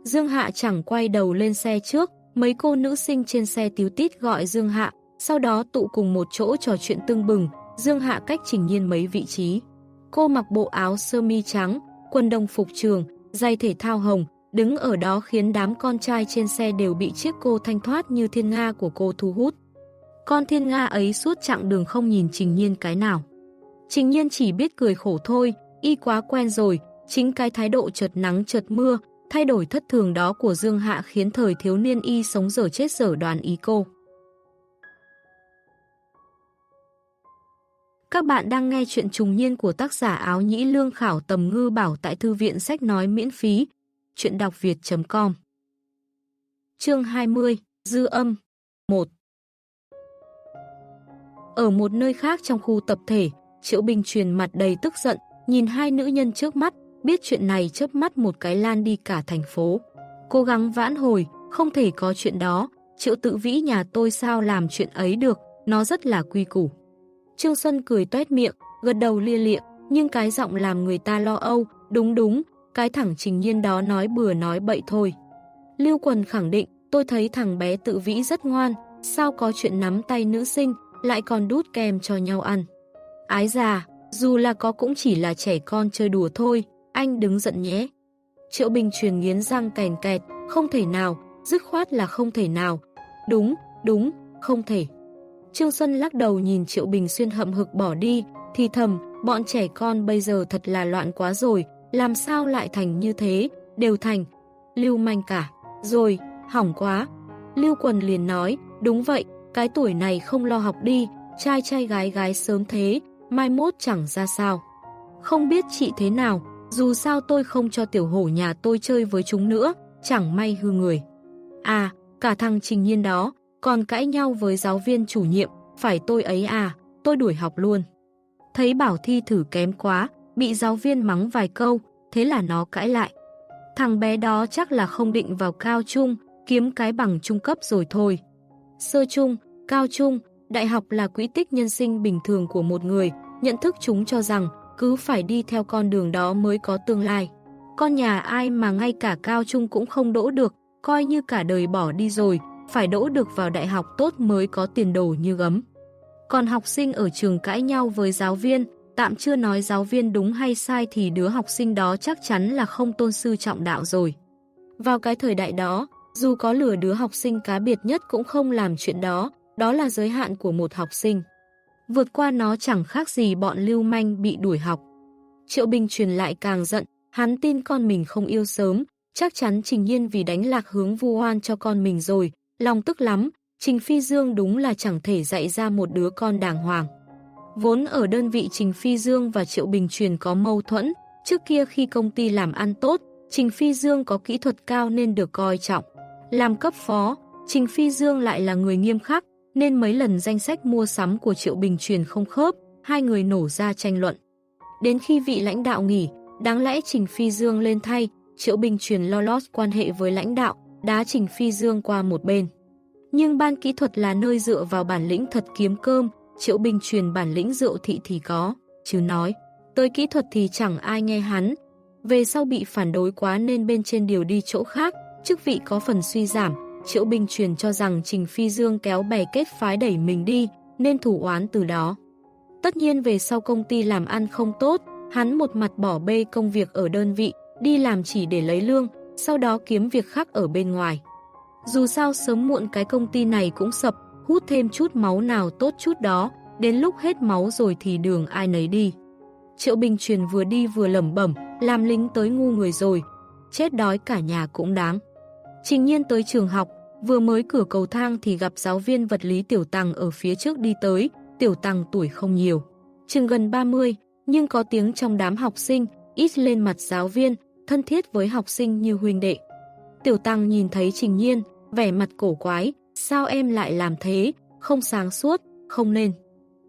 [SPEAKER 1] Dương Hạ chẳng quay đầu lên xe trước, mấy cô nữ sinh trên xe tiếu tít gọi Dương Hạ, sau đó tụ cùng một chỗ trò chuyện tương bừng, Dương Hạ cách trình nhiên mấy vị trí. Cô mặc bộ áo sơ mi trắng, quần đồng phục trường, giày thể thao hồng, đứng ở đó khiến đám con trai trên xe đều bị chiếc cô thanh thoát như thiên nga của cô thu hút. Con thiên nga ấy suốt chặng đường không nhìn trình nhiên cái nào. Trình nhiên chỉ biết cười khổ thôi, y quá quen rồi, chính cái thái độ chợt nắng chợt mưa, thay đổi thất thường đó của Dương Hạ khiến thời thiếu niên y sống dở chết dở đoàn ý cô. Các bạn đang nghe chuyện trùng niên của tác giả áo nhĩ lương khảo tầm ngư bảo tại thư viện sách nói miễn phí. Chuyện đọc việt.com Chương 20 Dư âm 1 Ở một nơi khác trong khu tập thể, Triệu Bình truyền mặt đầy tức giận, nhìn hai nữ nhân trước mắt, biết chuyện này chớp mắt một cái lan đi cả thành phố. Cố gắng vãn hồi, không thể có chuyện đó, Triệu tự vĩ nhà tôi sao làm chuyện ấy được, nó rất là quy củ. Trương Xuân cười tuét miệng, gật đầu lia lịa, nhưng cái giọng làm người ta lo âu, đúng đúng, cái thẳng trình nhiên đó nói bừa nói bậy thôi. Lưu Quần khẳng định, tôi thấy thằng bé tự vĩ rất ngoan, sao có chuyện nắm tay nữ sinh, lại còn đút kem cho nhau ăn. Ái già, dù là có cũng chỉ là trẻ con chơi đùa thôi, anh đứng giận nhé. Triệu Bình truyền nghiến răng kèn kẹt, không thể nào, dứt khoát là không thể nào. Đúng, đúng, không thể. Trương Xuân lắc đầu nhìn Triệu Bình Xuyên hậm hực bỏ đi, thì thầm, bọn trẻ con bây giờ thật là loạn quá rồi, làm sao lại thành như thế, đều thành, lưu manh cả, rồi, hỏng quá. Lưu Quần liền nói, đúng vậy, cái tuổi này không lo học đi, trai trai gái gái sớm thế, mai mốt chẳng ra sao. Không biết chị thế nào, dù sao tôi không cho tiểu hổ nhà tôi chơi với chúng nữa, chẳng may hư người. À, cả thằng trình nhiên đó, còn cãi nhau với giáo viên chủ nhiệm, phải tôi ấy à, tôi đuổi học luôn. Thấy bảo thi thử kém quá, bị giáo viên mắng vài câu, thế là nó cãi lại. Thằng bé đó chắc là không định vào cao trung, kiếm cái bằng trung cấp rồi thôi. Sơ trung, cao trung, đại học là quỹ tích nhân sinh bình thường của một người, nhận thức chúng cho rằng cứ phải đi theo con đường đó mới có tương lai. Con nhà ai mà ngay cả cao trung cũng không đỗ được, coi như cả đời bỏ đi rồi, phải đỗ được vào đại học tốt mới có tiền đồ như gấm. Còn học sinh ở trường cãi nhau với giáo viên, tạm chưa nói giáo viên đúng hay sai thì đứa học sinh đó chắc chắn là không tôn sư trọng đạo rồi. Vào cái thời đại đó, dù có lừa đứa học sinh cá biệt nhất cũng không làm chuyện đó, đó là giới hạn của một học sinh. Vượt qua nó chẳng khác gì bọn lưu manh bị đuổi học. Triệu Bình truyền lại càng giận, hắn tin con mình không yêu sớm, chắc chắn Trình Nhiên vì đánh lạc hướng vu oan cho con mình rồi, lòng tức lắm, Trình Phi Dương đúng là chẳng thể dạy ra một đứa con đàng hoàng. Vốn ở đơn vị Trình Phi Dương và Triệu Bình Truyền có mâu thuẫn, trước kia khi công ty làm ăn tốt, Trình Phi Dương có kỹ thuật cao nên được coi trọng. Làm cấp phó, Trình Phi Dương lại là người nghiêm khắc, nên mấy lần danh sách mua sắm của Triệu Bình Truyền không khớp, hai người nổ ra tranh luận. Đến khi vị lãnh đạo nghỉ, đáng lẽ Trình Phi Dương lên thay, Triệu Bình Truyền lo lót quan hệ với lãnh đạo, đá Trình Phi Dương qua một bên. Nhưng ban kỹ thuật là nơi dựa vào bản lĩnh thật kiếm cơm, Triệu Bình truyền bản lĩnh rượu thị thì có, chứ nói, tới kỹ thuật thì chẳng ai nghe hắn. Về sau bị phản đối quá nên bên trên điều đi chỗ khác, chức vị có phần suy giảm, Triệu Bình truyền cho rằng Trình Phi Dương kéo bè kết phái đẩy mình đi, nên thủ oán từ đó. Tất nhiên về sau công ty làm ăn không tốt, hắn một mặt bỏ bê công việc ở đơn vị, đi làm chỉ để lấy lương, sau đó kiếm việc khác ở bên ngoài. Dù sao sớm muộn cái công ty này cũng sập, hút thêm chút máu nào tốt chút đó, đến lúc hết máu rồi thì đường ai nấy đi. Triệu Bình truyền vừa đi vừa lẩm bẩm, làm lính tới ngu người rồi, chết đói cả nhà cũng đáng. Trình nhiên tới trường học, vừa mới cửa cầu thang thì gặp giáo viên vật lý Tiểu Tăng ở phía trước đi tới, Tiểu Tăng tuổi không nhiều. Chừng gần 30, nhưng có tiếng trong đám học sinh, ít lên mặt giáo viên, thân thiết với học sinh như huynh đệ. Tiểu Tăng nhìn thấy Trình Nhiên, vẻ mặt cổ quái, sao em lại làm thế, không sáng suốt, không nên.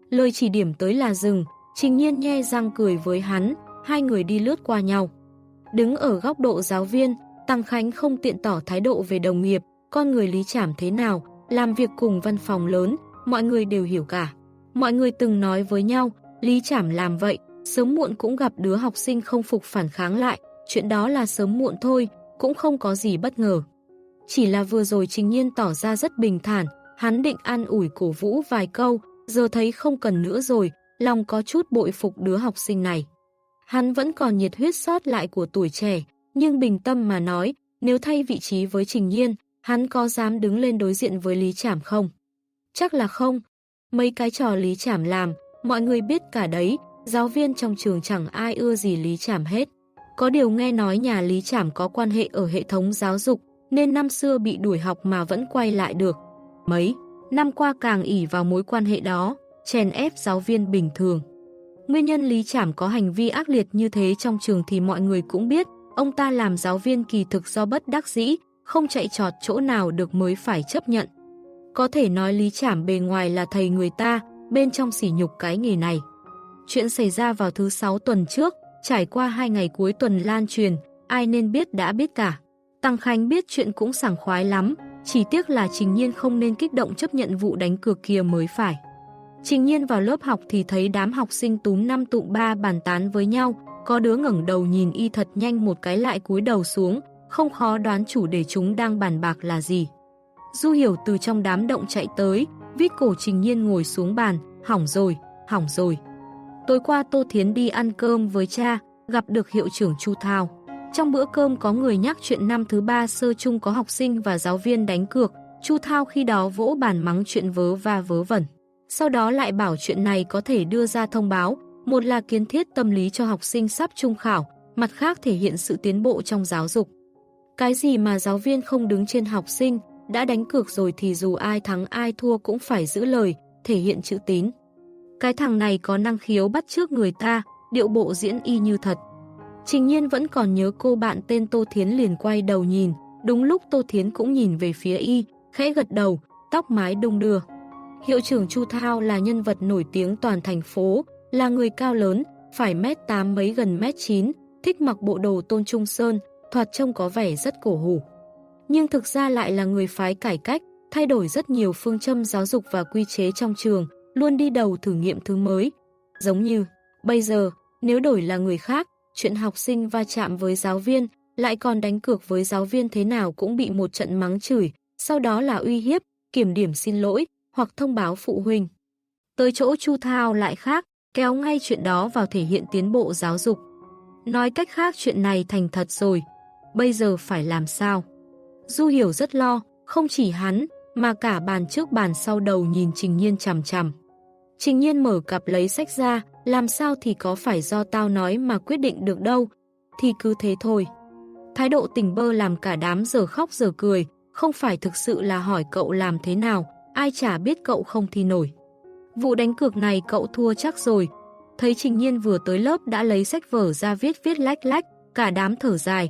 [SPEAKER 1] Lời chỉ điểm tới là dừng, Trình Nhiên nhe răng cười với hắn, hai người đi lướt qua nhau. Đứng ở góc độ giáo viên, Tăng Khánh không tiện tỏ thái độ về đồng nghiệp, con người lý trảm thế nào, làm việc cùng văn phòng lớn, mọi người đều hiểu cả. Mọi người từng nói với nhau, lý trảm làm vậy, sớm muộn cũng gặp đứa học sinh không phục phản kháng lại, chuyện đó là sớm muộn thôi, cũng không có gì bất ngờ. Chỉ là vừa rồi Trình Nhiên tỏ ra rất bình thản, hắn định an ủi cổ vũ vài câu, giờ thấy không cần nữa rồi, lòng có chút bội phục đứa học sinh này. Hắn vẫn còn nhiệt huyết sót lại của tuổi trẻ, nhưng bình tâm mà nói, nếu thay vị trí với Trình Nhiên, hắn có dám đứng lên đối diện với Lý Trảm không? Chắc là không. Mấy cái trò Lý Trảm làm, mọi người biết cả đấy, giáo viên trong trường chẳng ai ưa gì Lý Trảm hết. Có điều nghe nói nhà Lý Trảm có quan hệ ở hệ thống giáo dục, nên năm xưa bị đuổi học mà vẫn quay lại được. Mấy, năm qua càng ỉ vào mối quan hệ đó, chèn ép giáo viên bình thường. Nguyên nhân Lý Trảm có hành vi ác liệt như thế trong trường thì mọi người cũng biết, ông ta làm giáo viên kỳ thực do bất đắc dĩ, không chạy trọt chỗ nào được mới phải chấp nhận. Có thể nói Lý Trảm bề ngoài là thầy người ta, bên trong sỉ nhục cái nghề này. Chuyện xảy ra vào thứ 6 tuần trước, trải qua hai ngày cuối tuần lan truyền, ai nên biết đã biết cả. Tăng Khánh biết chuyện cũng sảng khoái lắm, chỉ tiếc là Trình Nhiên không nên kích động chấp nhận vụ đánh cược kia mới phải. Trình Nhiên vào lớp học thì thấy đám học sinh túm năm tụm ba bàn tán với nhau, có đứa ngẩng đầu nhìn y thật nhanh một cái lại cúi đầu xuống, không khó đoán chủ đề chúng đang bàn bạc là gì. Du Hiểu từ trong đám động chạy tới, vít cổ Trình Nhiên ngồi xuống bàn, hỏng rồi, hỏng rồi. Tối qua Tô Thiến đi ăn cơm với cha, gặp được hiệu trưởng Chu Thao. Trong bữa cơm có người nhắc chuyện năm thứ ba sơ chung có học sinh và giáo viên đánh cược, Chu Thao khi đó vỗ bàn mắng chuyện vớ và vớ vẩn. Sau đó lại bảo chuyện này có thể đưa ra thông báo, một là kiến thiết tâm lý cho học sinh sắp trung khảo, mặt khác thể hiện sự tiến bộ trong giáo dục. Cái gì mà giáo viên không đứng trên học sinh, đã đánh cược rồi thì dù ai thắng ai thua cũng phải giữ lời, thể hiện chữ tín. Cái thằng này có năng khiếu bắt trước người ta, điệu bộ diễn y như thật. Trình nhiên vẫn còn nhớ cô bạn tên Tô Thiến liền quay đầu nhìn, đúng lúc Tô Thiến cũng nhìn về phía y, khẽ gật đầu, tóc mái đung đưa. Hiệu trưởng Chu Thao là nhân vật nổi tiếng toàn thành phố, là người cao lớn, phải mét 8 mấy gần mét 9, thích mặc bộ đồ tôn trung sơn, thoạt trông có vẻ rất cổ hủ. Nhưng thực ra lại là người phái cải cách, thay đổi rất nhiều phương châm giáo dục và quy chế trong trường, luôn đi đầu thử nghiệm thứ mới. Giống như, bây giờ, nếu đổi là người khác, chuyện học sinh va chạm với giáo viên, lại còn đánh cược với giáo viên thế nào cũng bị một trận mắng chửi, sau đó là uy hiếp, kiểm điểm xin lỗi, hoặc thông báo phụ huynh. Tới chỗ Chu Thao lại khác, kéo ngay chuyện đó vào thể hiện tiến bộ giáo dục. Nói cách khác chuyện này thành thật rồi, bây giờ phải làm sao? Du hiểu rất lo, không chỉ hắn, mà cả bàn trước bàn sau đầu nhìn Trình Nhiên chằm chằm. Trình Nhiên mở cặp lấy sách ra, làm sao thì có phải do tao nói mà quyết định được đâu, thì cứ thế thôi. Thái độ tình bơ làm cả đám giờ khóc giờ cười, không phải thực sự là hỏi cậu làm thế nào, ai chả biết cậu không thi nổi. Vụ đánh cược này cậu thua chắc rồi. Thấy Trình Nhiên vừa tới lớp đã lấy sách vở ra viết viết lách lách, cả đám thở dài,